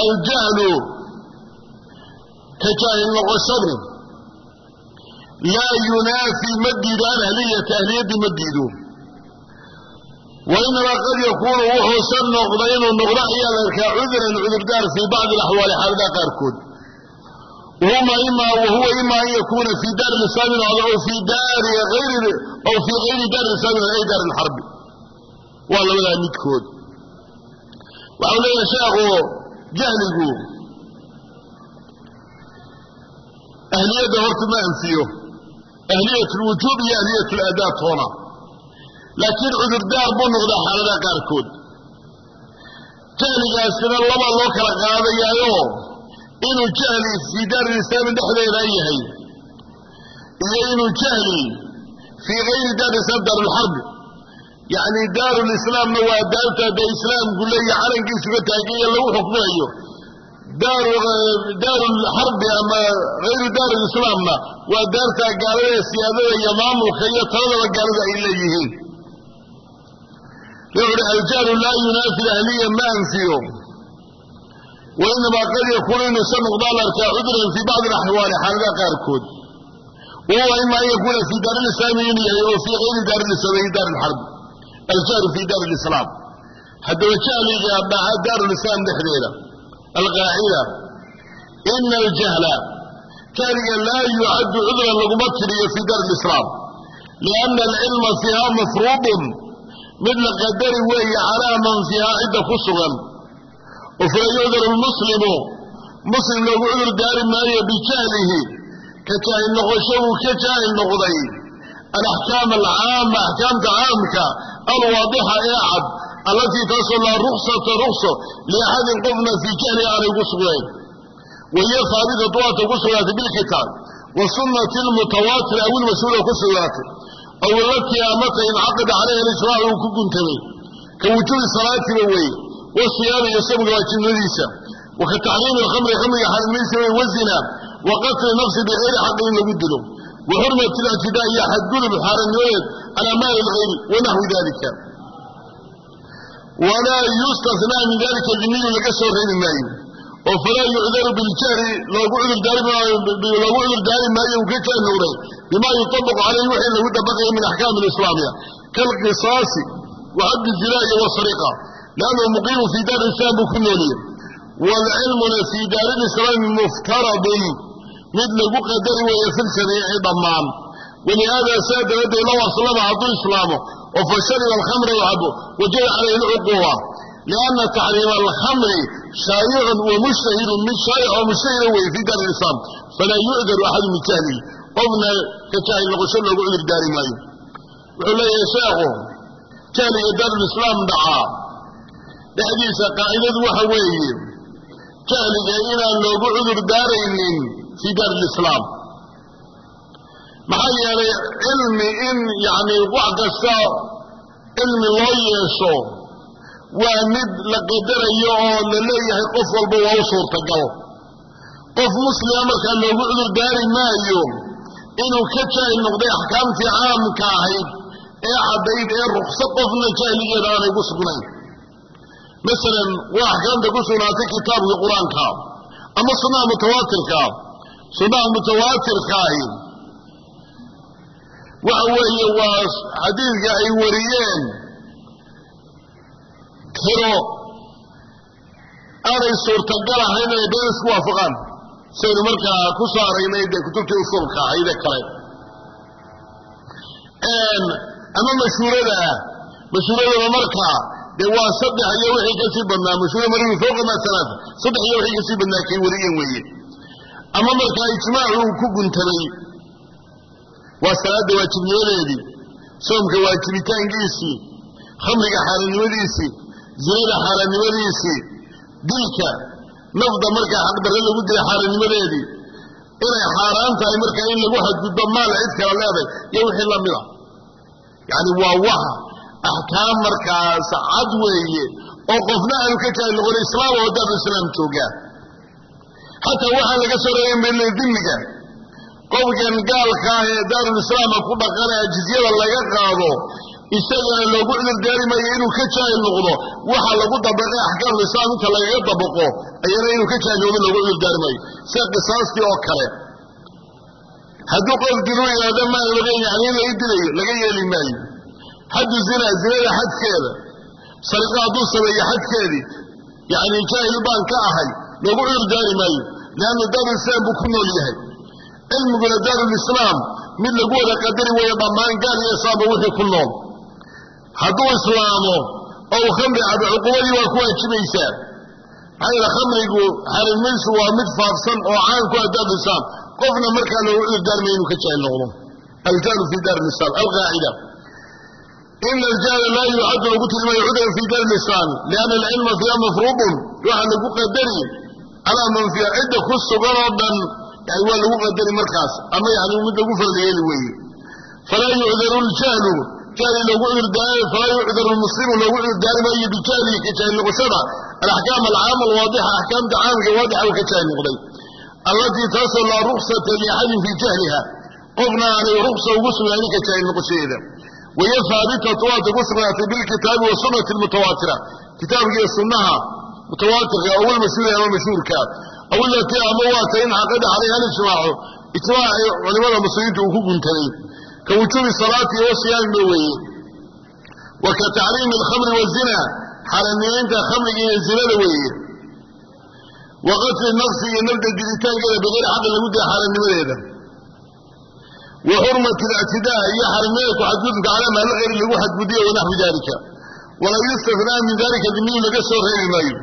aljahlu ka jaahil noqoshadu laa yunaafi ma diido an ahliyata ahliyaddii ma diido wa inamaa qad yakuunu wuxuuse noqda inuu noqdo ayaa la arkaa cuduran cudurdaar fii bacdi alaxwaali xaaladaha qaarkood wahuma ima wahuwa ima an yakuuna fii daari lislaami noqdo aw fii daari ayri aw fii gayri daari lislaami noqdo ay daari lxarbi waa labadaa midkood waxau leeyahay sheekhu jahligu ahliyadda horta ma anfiyo ahliyat lwujuub iyo ahliyat ladaa toona laakiin cudurdaar buu noqdaa xaaladaha qaarkood jahligaasina laba loo kala qaadayaayo inuu jahli fii daari lislaami dhexdeeda yahay iyo inuu jahli fii gayri daari lislaam daarulxarbi yacni daarulislaamna waa daarta dee islaamku leeya calankiisu ka taaganya lagu xukminayo daarulxarbi ama hayru daarulislaamna waa daartaa gaalada siyaadada iyo maamulka iyo taladaba gaalada ay leeyihiin. Wuxuuhi aljahlu laa yunaafi ahliya ma anfiyo wa inamaa qad yakuunu inuusa noqdaa la arkaa cudran fii bacdi alaxwaali xaaladaha qaarkood. Wahuwa ima an yakuuna fii daarilislaami inuu yahay oo fii gayri daarilislaam ay daari aljahlu fii daari lislaam haddaba jahliga dhaca daarulislaam dhexdeeda alqaacida ina aljahla jahliga laa yucaddu cudran laguma tiriyo fii daari lislaam lianna alcilma fiiha mafruudun mid la qadari weeye calaa man fiihaa cidda ku sugan oo fala yucdaru lmuslimu muslim loogu cudur daari maayo bijahlihi ka jaahil noqosho uu ka jaahil noqday alaxkaam alcaama axkaamta caamka alwaadixa ee cad allatii taasoo laa ruksata rukso liaxadin qofna fii jahli aanay ku sugnayn wahiyo haabitatu waata ku sugnaatay bilkitaab wa sunnati almutawaatir aw ilmashhuura ku sugnaatay aw ilatii amata incaqada calayha alisraac uu ku guntamay ka wujuubi salaatiba weeye wasiyaami iyo sabga waajibnimadiisa wa ka taxriimi alkhamri khamriga xarimadiisa wey wazina wa qatli nafsi bikayri xaqin in lagu dilo wa xurmati اlictidaa iyo xadgudub xaaranimadeed calaa maali lgayri wanaxwi dalika walaa yustasnaa min dalika dimiyu laga soo reebi maayo oo falaa yucdaru biljahri loogu cudurdaari maayo uu ka jaanowray bima yuطabaqu calayhi wixii lagu dabaqaya min axkaami islaamiya kaalqisaasi wa xaddi zilaa'i wasariqa liannahu muqiimu fii daari islam buu ku nooliye waalcilmuna fii daari lislaami muftaradun mid lagu qadari weeye fi lshariici dhammaan. Walihaada saa daraaddeed low aslama hadduu islaamo oo fa alkhamra wacabo wajada calayhi lcuquba lianna taxriima alkhamri shaayicun wa mushtahirun mid shaayic oo mushtahira weeye fii daari lislaam falaa yucdaru axadu min jahlihi qofna ka jaahil noqosho loogu cudur maayo. Wuxuu leeyahay sheekhu jahliga daarulislaam dhacaa. Dhexdiisa qaacidadu waxa weeye jahliga inaan loogu cudur daaraynin fii daari lislaam. Maxaa yeelay cilmi in yacni wax kasta cilmi loo yeesho waa mid la qadarayo oo la leeyahay qof walba waa u suurtagal. Qof muslima markaa loogu cudur daari maayo inuu ka jaahil noqday axkaamtii caamka ahayd ee caddayd ee rukso qofna jahligeeda aanay ku sugnayn. Masalan waa axkaamta ku sugnaatay kitaabkii qur'aanka ama sunnaha mutawaatirka sunnaha mutawaatirkaahi waxa weeye waa xadiidka ay wariyeen tiro aanay suurtagal ahayn inay been isku waafaqaan saynu markaa ku soo aragnay dee kutubtii usuulka ahaydee kale ama mashhuurada ah mashhuuradaba markaa dee waa saddex iyo wixii ka sii badnaa mashhuura marigu fowqa maa alaaa saddex iyo wixii ka sii badnaa kay wariyeen weeye ama markaa ijmaacu uu ku guntamay waa salaadda waajibnimadeedii soomka waajibitaankiisii khamriga xaaraannimadiisii zinada xaaraannimadiisii dilka nafda markaa xaqdarre lagu dilay xaaraannimadeedii inay xaaraan tahay markaa in lagu xadgudbo maal cid kala leeday iyo wixii la mid a yacni waa waxa axkaam markaas cad weeye oo qofna aanu ka jaahil noqon islaam oo daaru islaam joogaa xataa waxaan laga soo reebay mele dimiga qofkan gaalka ah ee daarulislaama ku dhaqanaya jizyada laga qaado isagana loogu cudurdaari maayo inuu ka jaahil noqdo waxa lagu dabaqay axkaamulislaam inta lagaga dabaqo ayana inuu ka jaahil loogu cudurdaari maayo sida qisaastii oo kale. Hadduu qof dilu yidhaahdo maa yani in laga dilayo laga yeeli maayo. Xaddu zina zinada xadkeeda sariqa hadduu sameeyo xadkeedii yacni jaahil baan ka ahay loogu cudurdaari maayo leanna daarulislaam buu ku nool yahay cilmiguna daarulislaam mid lagu wada qadari weeyo dhammaan gaal iyo islaamba wixii ku nool hadduu islaamo oo uu khamri cabo cuqubadii waa ku waajibaysaa maxaa yeele khamrigu xarimadiisu waa mid faafsan oo caan ku ah daarulislaam qofna markaa loogu cudurdaarmaya inuu ka jaahil noqdo aljahlu fi daari lislaam alqaacida ina aljahla laa yucaddu lagu tilmaayo cudran fi daari lislaami lianna alcilma fiiha mafruudun waxa lagu qadari calaa man fiiha cidda ku sugan oo dhan yani waa lagu qadari markaas ama yani mid lagu farliyeeli weeye. Falaa yucdaru ljahlu jahli loogu cudurdaari falaa yucdaru lmuslimu loogu cudurdaari maayo bijahlihi ka jaahil noqoshada? Alaxkaam alcaama alwaadixa axkaamta caamka waadixa uu ka jaahil noqday. Allatii taasoo laa ruksata liaxadin fii jahliha qofna aanay ruksa ugu sugnaanin ka jaahil noqoshadeeda waya haabitatu waata ku sugnaatay bilkitaabi wa sunnati almutawaatira kitaabkiiyo sunnaha mutawaatirka aw almashhuuri ama mashhuurka. Aw ilatii ama waata in caqada calayha alijmaacu ijmaacii culimada muslimiinta uu ku guntaday ka wujuubi salaati wa siyaamima weeye. Wa ka tacriimi alkhamri wazina xaaraamnimaynta khamriga iyo zinada weeye. Wa qatli nafsi iyo nafda dilitaankeeda bigayri xaqin lagu dila xaaraannimadeeda wa xurmati اlictidaa iyo xarmada ku xadgudubka calaa maali hayri lagu xadgudiyo wanaxwi dalika walaa yustafnaa min dalika dimiyu laga soo reebi maayo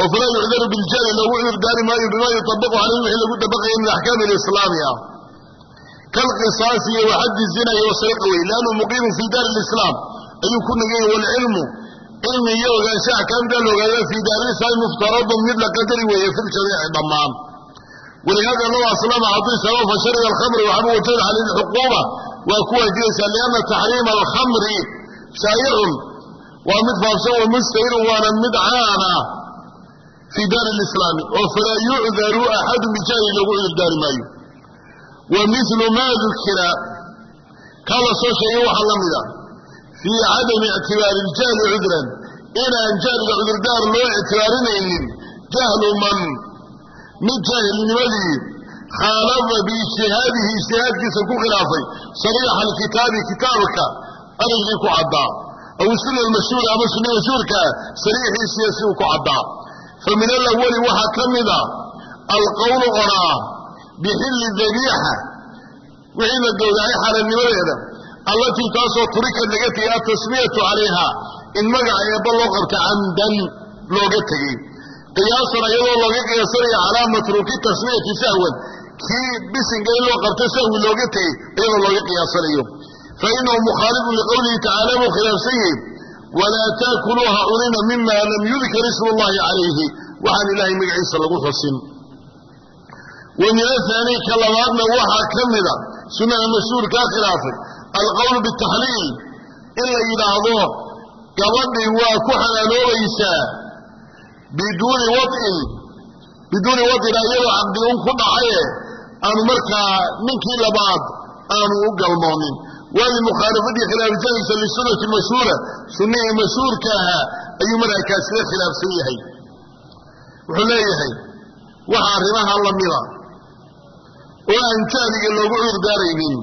oo falaa yucdaru biljahli loogu cudurdaari maayo bima yutabaqu calayhi wixii lagu dabaqaya min axkaami alislaami ah kalqisaasi iyo waxaddi zina iyo wasriqa wey liannu muqiimu fii daari lislaam ayuu ku naganya waalcilmu cilmi iyo ogaansha axkaamtaa la ogaada fii daarilislaami muftaradun mid la qadari weeye fi ljamiici dhammaan. Walihaada low aslama hadduu islaamo fa alkhamri waxaaba wajada calayhi lxuquuba waa ku waajibeysaa lianna taxriima alkhamri shaa'icun waa mid faafsan wa mustahirun waana mid caana fii daari lislaami oo falaa yucdaru axadu bijahli loogu cudurdaari maayo wa milu maa dukira kaa la soo sheegay waxaa la mida fii cadami ictibaari iljahli cudran inaan jahliga cudurdaar loo ictibaarinaynin jahlu man mid jaahilnimadii khaalafa biijtihaadihi ijtihaadkiisa ku khilaafay sariixa alkitaabi kitaabka ariggii ku caddaa aw suna almashhuura ama sunna mashhuurkaa sariixiisiiya si uu ku caddaa min alawali waxaa ka mida alqowlu qoraa bixilli dabiixa wixii la gowracay xaaraannimadeeda allatii taasoo turikad laga tegay calayha in magaca eebba loo qabta camdan looga tegey. Qiyaasan iyadoo looga qiyaasanaya calaa matruuki tasmiyati sahwan kii bisinka in loo qabto sahwi looga tegey iyadoo looga qiyaasanayo. Fa inahu mukhaalifun liqowlihi tacaala buu khilaafsan yahay walaa taakuluuha cunina mima lam yudkar ismu llahi calayhi. Waxaan ilaahay magaciisa lagu xusin wa min ahaani ka labaadna waxaa ka mida sunnaha mashhuurkaa khilaafay alqowlu bitaxliil. In la yidhaahdo gabadhii waa ku xalaaloobaysaa biduuni wain biduuni wain ayadoo caqdi un ku dhacaye aanu markaa ninkii labaad aanu u galmoonin waa limukhaalafadii khilaafjadiisa lisunati mashhuura sunnihii mashhuurka ahaa ayuu markaakaasila khilaafsan yahay. Wuxuu leeyahay waxa arrimaha la mida oo aan jahliga loogu cudurdaaraynin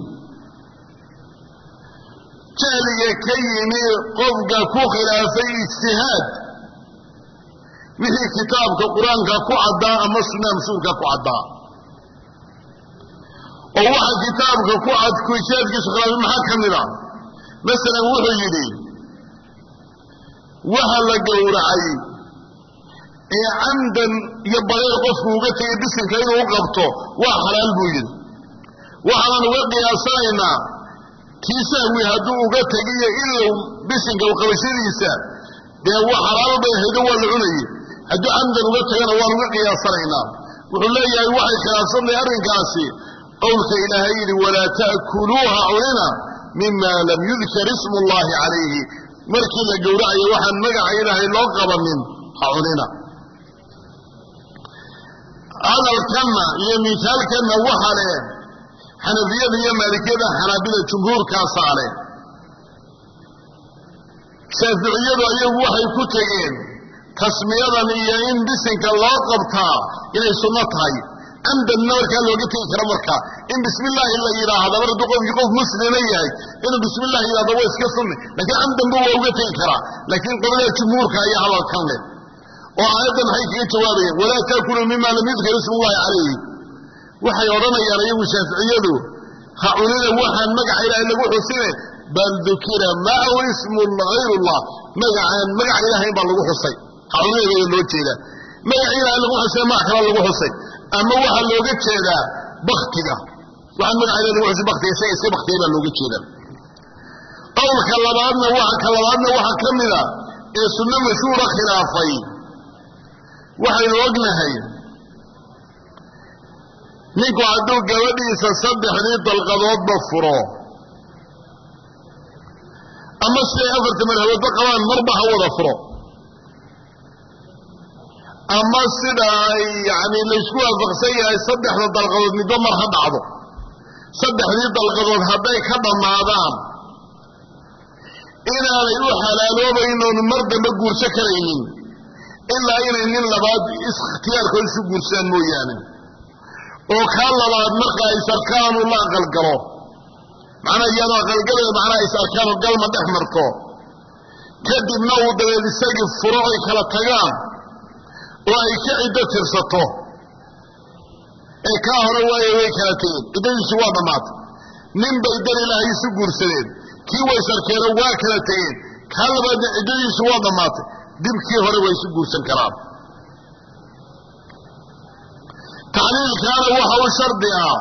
jahliga ka yimi qofka ku khilaafay ijtihaad. Wixii kitaabka qur'aanka ku caddaa ama sunnaha mashhuurka ku caddaa oo waxa kitaabka ku cad ku ijtihaadkiisu khilaafay maxaa ka mid a masalan wuxuu yidhi waxa la gowracay ee camdan iyo badeer qofku uga tegay bisinka inuu u qabto waa xalaal buu yidhi. Waxaan uga qiyaasanaynaa kii sahwi hadduu uga tegiyo ilow bisinka uqabashadiisa dee wa xalaal bay haydo waa la cunayey hadduu camdan uga tegana waan uga qiyaasanaynaa. Wuxuu leeyahay waxay khilaafsantahay arrinkaasi qowlka ilaahay yidhi walaa ta'kuluuha cunina mima lam yudkar ismu llahi calayhi markii la gowracayo waxaan magaca ilaahay loo qabanin ha cunina hadalkanna iyo miisaalkanna waxa leh xanafiyada iyo maalikiyada xanaabida jumhuurkaasaa leh. Shaaficiyadu ayagu waxay ku tegeen tasmiyadan iyo in bisinka loo qabtaa inay sunno tahay camdanna markaa looga tegi karo marka in bismillaahi la yidhaahda mar hadduu qofkii qof muslima yahay inuu bismillahi yidhahdo waa iska sunni laakiin camdanba waa uga tegi karaa laakiin qolada jumhuurka ayaa hadalkan leh. Oo aayadda maxay kaga jawaabayeen walaa taakuluu mima lam yudkar ismullahi calayhi waxay odhanayaan iyagu shaaficiyadu ha cunina waxaan magaca ilaahay lagu xusine. Bal dukira macahu ismun hayrullah magacaan magaca ilaahayn baa lagu xusay. Ha cunineeda loo jeedaa. Magaca ilaahay lagu xusay magac kala lagu xusay ama waxaa looga jeedaa baktiga waxaan magaca ilahay lagu xusay baktiga isaga iska baktiyay baa looga jeedaa. Qowlka labaadna waxa ka labaadna waxaa ka mid a ee sunno mashhuura khilaafay. Waxaynu ognahay ninku hadduu gabadhiisa saddexdii dalqadoodba furo. Ama siday afarta marhaboodba qabaan marba ha wada furo ama sida ay yani laysku waafaqsan yahay saddexda dalqadood midba mar ha dhacdo. Saddexdii dalqadood hadday ka dhammaadaan inaanay u xalaaloobayn oonu mar dambe guurso karaynin ilaa inay nin labaad ikhtiyaarkood isu guursadaan mooyaane. Oo kaa labaad markaa isarkaanu la aqalgalo. Macnaa iyaanu aqalgalaya macnaha isarkaanu galma dhex marto. Kadibna uu dabeed isagii furo ay kala tagaan oo ay ka ciddo tirsato. Ee kaa hore waayo way kala tegeen ciddadiisi waa dhammaatay nin bay dar ilaahay isu guursadeen. Kii way sarkeeno waa kala tegeen kaa labaadna ciddadiisu waa dhammaatay dibkii hore way isu guursan karaan. Tacliilkaana waxa u shardi ah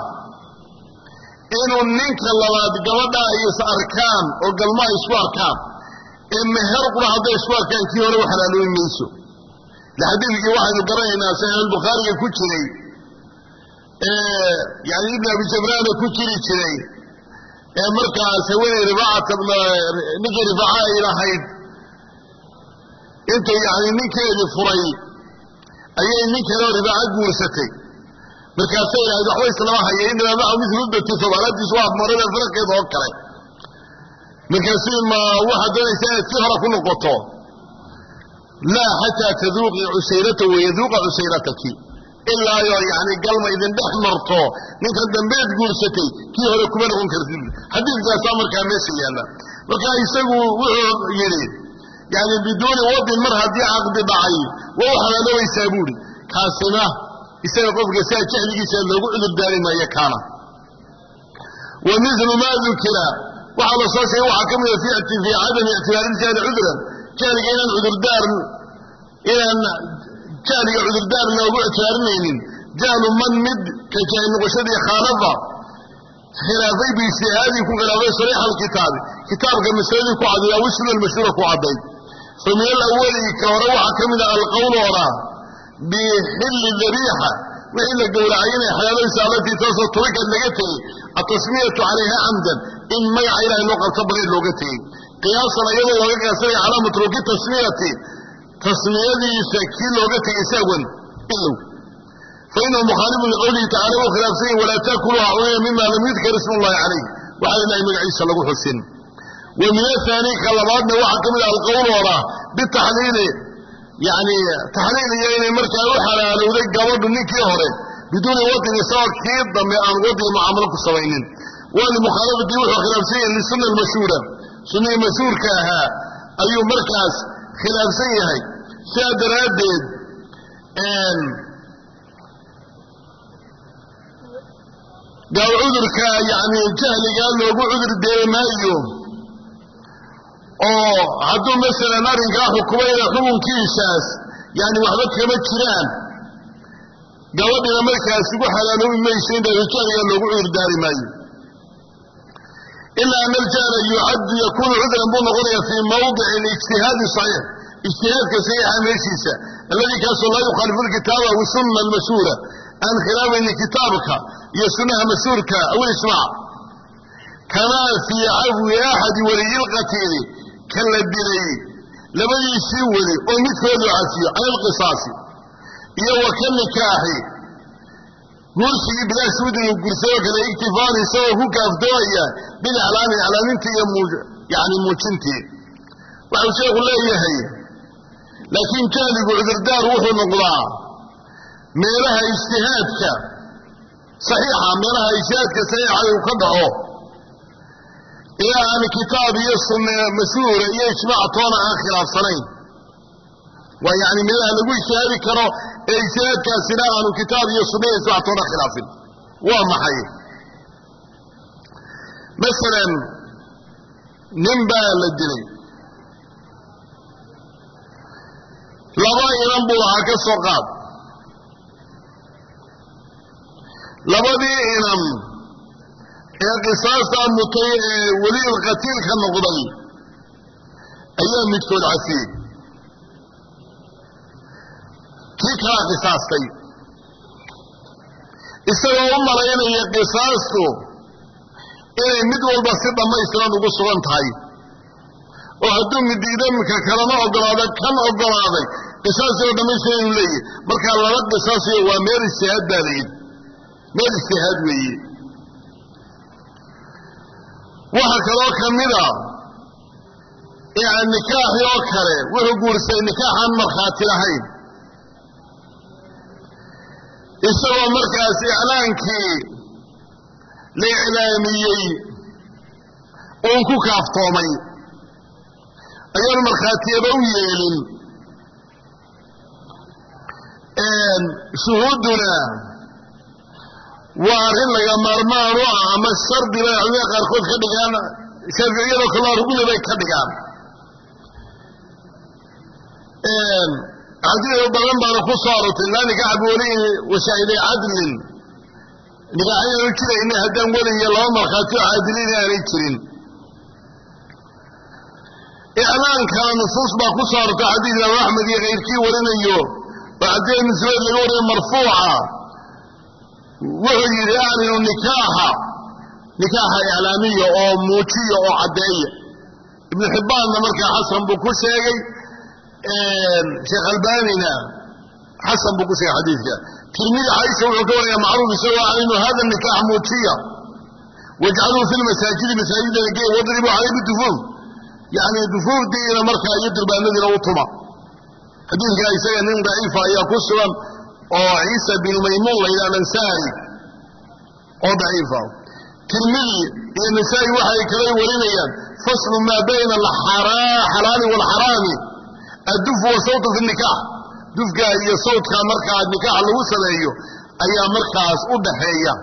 inuu ninka labaad gabadha ay is arkaan oo galma ay isku arkaan. Ee meher qura hadday isku arkaan kii hore u xalaaloobi mayso xadiidkii waxaynu garanaynaa saxiixulbukhaariga ku jiray yani ibn abi jabraana ku jiri jiray ee markaas haweeney rifacata ninkii rifaca ay lahayd intay yani ninkeedii furay ayay nin kaleo guursatay markaasay lahayd waxba islama haya inamaa maca mithlu dati sobaalaadiisu waa marada faraqeeda oo kale. Markaasi ma waxaad inaad kii hore ku noqoto laa xataa taduuqii cusayrata wayaduuqa cusayrataki ilaayo yani galma idin dhex marto ninkan dambeed guursatay kii hore kuma noqon kartid xadiidkaasaa markaa meesha yaalla markaa isagu wuxuu yidhi yani biduuni wadin mar haddii caqdi dhacay waa u xalaaloobaysaa buuhi kaasina isaga qofka siaa jahligiisa loogu cudur daari maayo kaana wa milu maa dukira waxaa la soo sheegay waxaa ka mida fii cadami ictibaariljahli cudran jahliga inaan cudurdaar inaan jahliga cudurdaar loogu ictibaarinaynin jahlu man mid ka jaahil noqoshadii khaalafa khilaafay biijtihaadii ku khilaafay sariixa alkitaabi kitaabka masaladii ku cadday aw isuna almashhuura ku cadday fa min alawali ka hore waxaa ka mid a alqowl oraa bixilli dabiixa wixii la gowracay inay xalaalaysa allatii taasoo turikad laga tegey atasmiyatu calayha camdan in magaca ilahay loo qabto baqeed looga tegey qiyaasan iyadoo looga qiyaasanaya calaa matruuki tasmiyati tasmiyadiisa kii looga tegey sahwan ilow fainahu mukhaalifun liqowlihi tacala u khilaafsan yahi walaa taakuluha cunina mima lam yudkar ismu llahi calayh waxaa ilahay magaciisa lagu xusin. Wa min ahaani ka labaadna waxaa ka mid ah alqowl oraa bitaxliili yani taxliil iyo inay markaa u xalaalowday gabadhu ninkii hore biduuni wadin isagoo kii dambe aan wadin mucaamalo ku samaynin. Waa limukhaalafati wuxuu khilaafsan yahay lisuna almashhuura sunnihii mashhuurka ahaa ayuu markaas khilaafsan yahay. Sidaa daraaddeed gaaw cudurka yani jahligaa loogu cudur deeri maayo oo hadduu masalan arrinkaa xukumayna xukunkiisaas yani waxba kama jiraan. Gabadhina markaas ugu xalaaloobi mayso in jahligaa loogu cudur daari maayo. Ilaa ana aljahla yucaddu yakunu cudran buu noqonaya fii mawdici alijtihaadi saxiix. Ijtihaadka saxiixa meeshiisa alladii kaasoo laa yukhaalifu lkitaaba wasunna almashhuura aan khilaafayni kitaabka iyo sunnaha mashhuurka aw ismaac kamaa fii cafwi axadi waliyilqatiili ka la dilay labadiisii weli oo midkoodu cafiyo cala alqisaasi iyo wa ka nikaaxi guursigii bilaa shuudin guursadoo kale iktifaan isagoo ku kaaftoomaya biliclaami iclaamintii iyo yani muujintii waxau sheekhu leeyahay laakiin jahligu cudurdaar wuxuu noqdaa meelaha ijtihaadka saxiixa meelaha ijtihaadka saxiixa uu ka dhaco ee aan kitaab iyo sunne mashhuura iyo ijmaac toona aan khilaafsanayn waa yani meelaha lagu ijtihaadi karo ee ijtihaadkaasina aanu kitaab iyo sunna iyo ijmaac toona khilaafin. Waa maxay? Masalan nin baa la dilay. Laba inan buu ahaa ka soo qaad. Labadii inan ee qisaastaa mutay ee weliil qatiilka noqday ayaa midkood cafiyey kii kalaa qisaastay isagoo u malaynaya qisaastu inay mid walba si dhammaystiran ugu sugan tahay. Oo hadduu midiidamka kalama ogolaada kan ogolaaday qisaasioo dhammaystiran inuu leeyahy markaa laba qisaasiyo waa meel ijtihaad baa layidhi meel ijtihaad weeye. Waxaa kaloo ka mida nikaaxi oo kale wuxuu guursaday nikaaxaan markhaati lahayn isagoo markaas iclaankii la iclaamiyey uun ku kaaftoomay ayaanu markhaatiyaba u yeelin shuhuudduna waa arrin laga maarmaan u ah ama shardi bay culimada qaarkood ka dhigaan shaaficiyadoo kaleo rugni bay ka dhigaan xadiid badan baana ku soo arortay laa nikaaxa biwaliyin washaahiday cadlin nikaaxyanu jirayna haddaan weli iyo laba markhaati oo caadiliin aanay jirin. Iclaankana nusuus baa ku soo arortay xadiid imaam axmed iyo kayrkii warinayo oo cabdillahi bin subayd laga wariyo marfuuca wuxuu yidhi aclinu nikaaxa. Nikaaxa iclaamiya oo muujiya oo caddeeya. Ibnu xibbaanna markaa xasan buu ku sheegay sheekh albanina xasan buu ku sheegay xadiidka. Tirmidi caaisha wuxuu ka waraya macruuf isagoo aclinu hada nikaax muujiya wajcaluu fi lmasaajidi masaajidana gey wadribuu calay bidufuuf yacni dufuufdiina markaa iyo durbaanadiina u tuma. Xadiidka isaga nin daciifa ayaa ku sugan oo ciisa binu maymuun la yidhaha ansaari. Oo daciifa tirmidi iyo nasaa'i waxay kala warinayaan faslu maa bayna alxalaali waalxaraami addufu wasawtu fi nikaax dufka iyo sawdka markaa nikaax lagu sameeyo ayaa markaas u dhaxeeya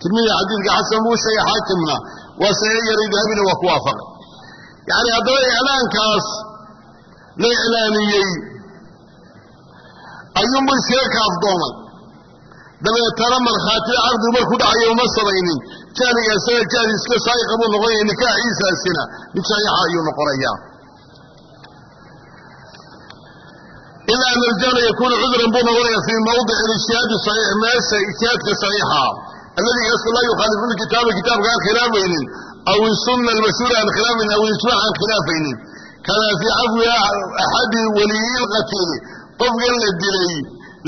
tirmidi xadiidka xasan buu sheegay xaakimna waa yaray dahabina waa ku waafaqay yacni haddaba iclaankaas la iclaamiyey ayuunbu iskaga kaafdoomay dabeetana markhaatida caqdigu markuu dhacayo uma samaynin jahliga isaga iska saa'iqa noqonaya nikaaxiisaasina mid ayuu noqonayaa ilaa an yakuunu cudran buu noqonaya fii mawdici ijtihaadi saxiix meesha ijtihaadka saxiixa alladii kasto laa yukhaalifu lkitaaba kitaabka aan khilaafaynin aw isunna almashhuura aan khilaafaynin aw ijmac aan khilaafaynin kamaa fii cafwi axadi waliyi lqatiili qofkan la dilay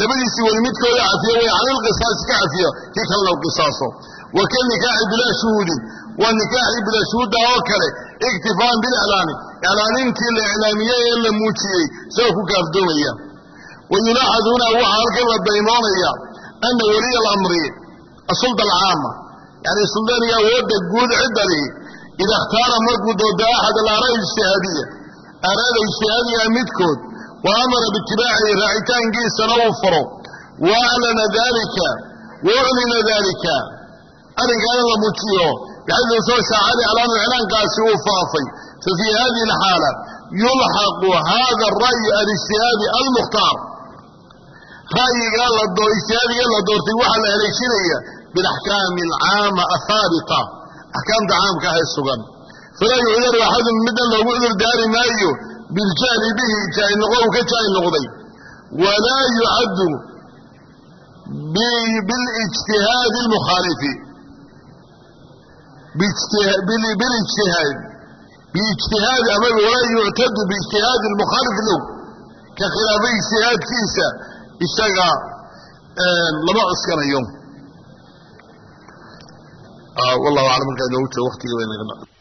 labadiisii weli midkooda cafiyo way canilqisaasi ka cafiyo kii kalena u qisaaso wa ka nikaaxi bilaa shuhuudin waa nikaaxii bilaa shuhuudda oo kale. Iktifaan biliclaani iclaanintii la iclaamiyey ee la muujiyey isagoo ku kaafdoomaya wa yulaaxad hunaa waxaa halkan la daymoonaya ana waliya alamri asulda alcaama. Yani suldaniga awoodda guud ciddani ida ikhtaara markuu dooda axad alaara ijtihaadiya. Aaraada ijtihaadiga midkood wa amara biitibaacihi raacitaankiisana uu faro wa aclana dalika wa uclina dalika arrinkaana la muujiyo bixaydu soo shaacali alaanu iclaankaasi uu faafay. Fa fii hadihi alxaala yulxaqu hada ara'yi alijtihaadi almukhtaar. Ra'yiga ijtihaadiga la doortay waxaa la haleeshinaya bilaxkaami alcaama ahaabita axkaamta caamka ah sugan. Falaa yucdaru axadun midna loogu cudur daari maayo biljahli bihi jaahil noqo uu ka jaahil noqday. Walaa yucaddu bilijtihaadi almukhaalifi bilijtihaad biijtihaadi ama walaa yuctadu biijtihaadi almukhaalif low ka khilaafay ijtihaadkiisa isaga lama cuskanayo wallahu aclam markaa inoogu jiro waynaga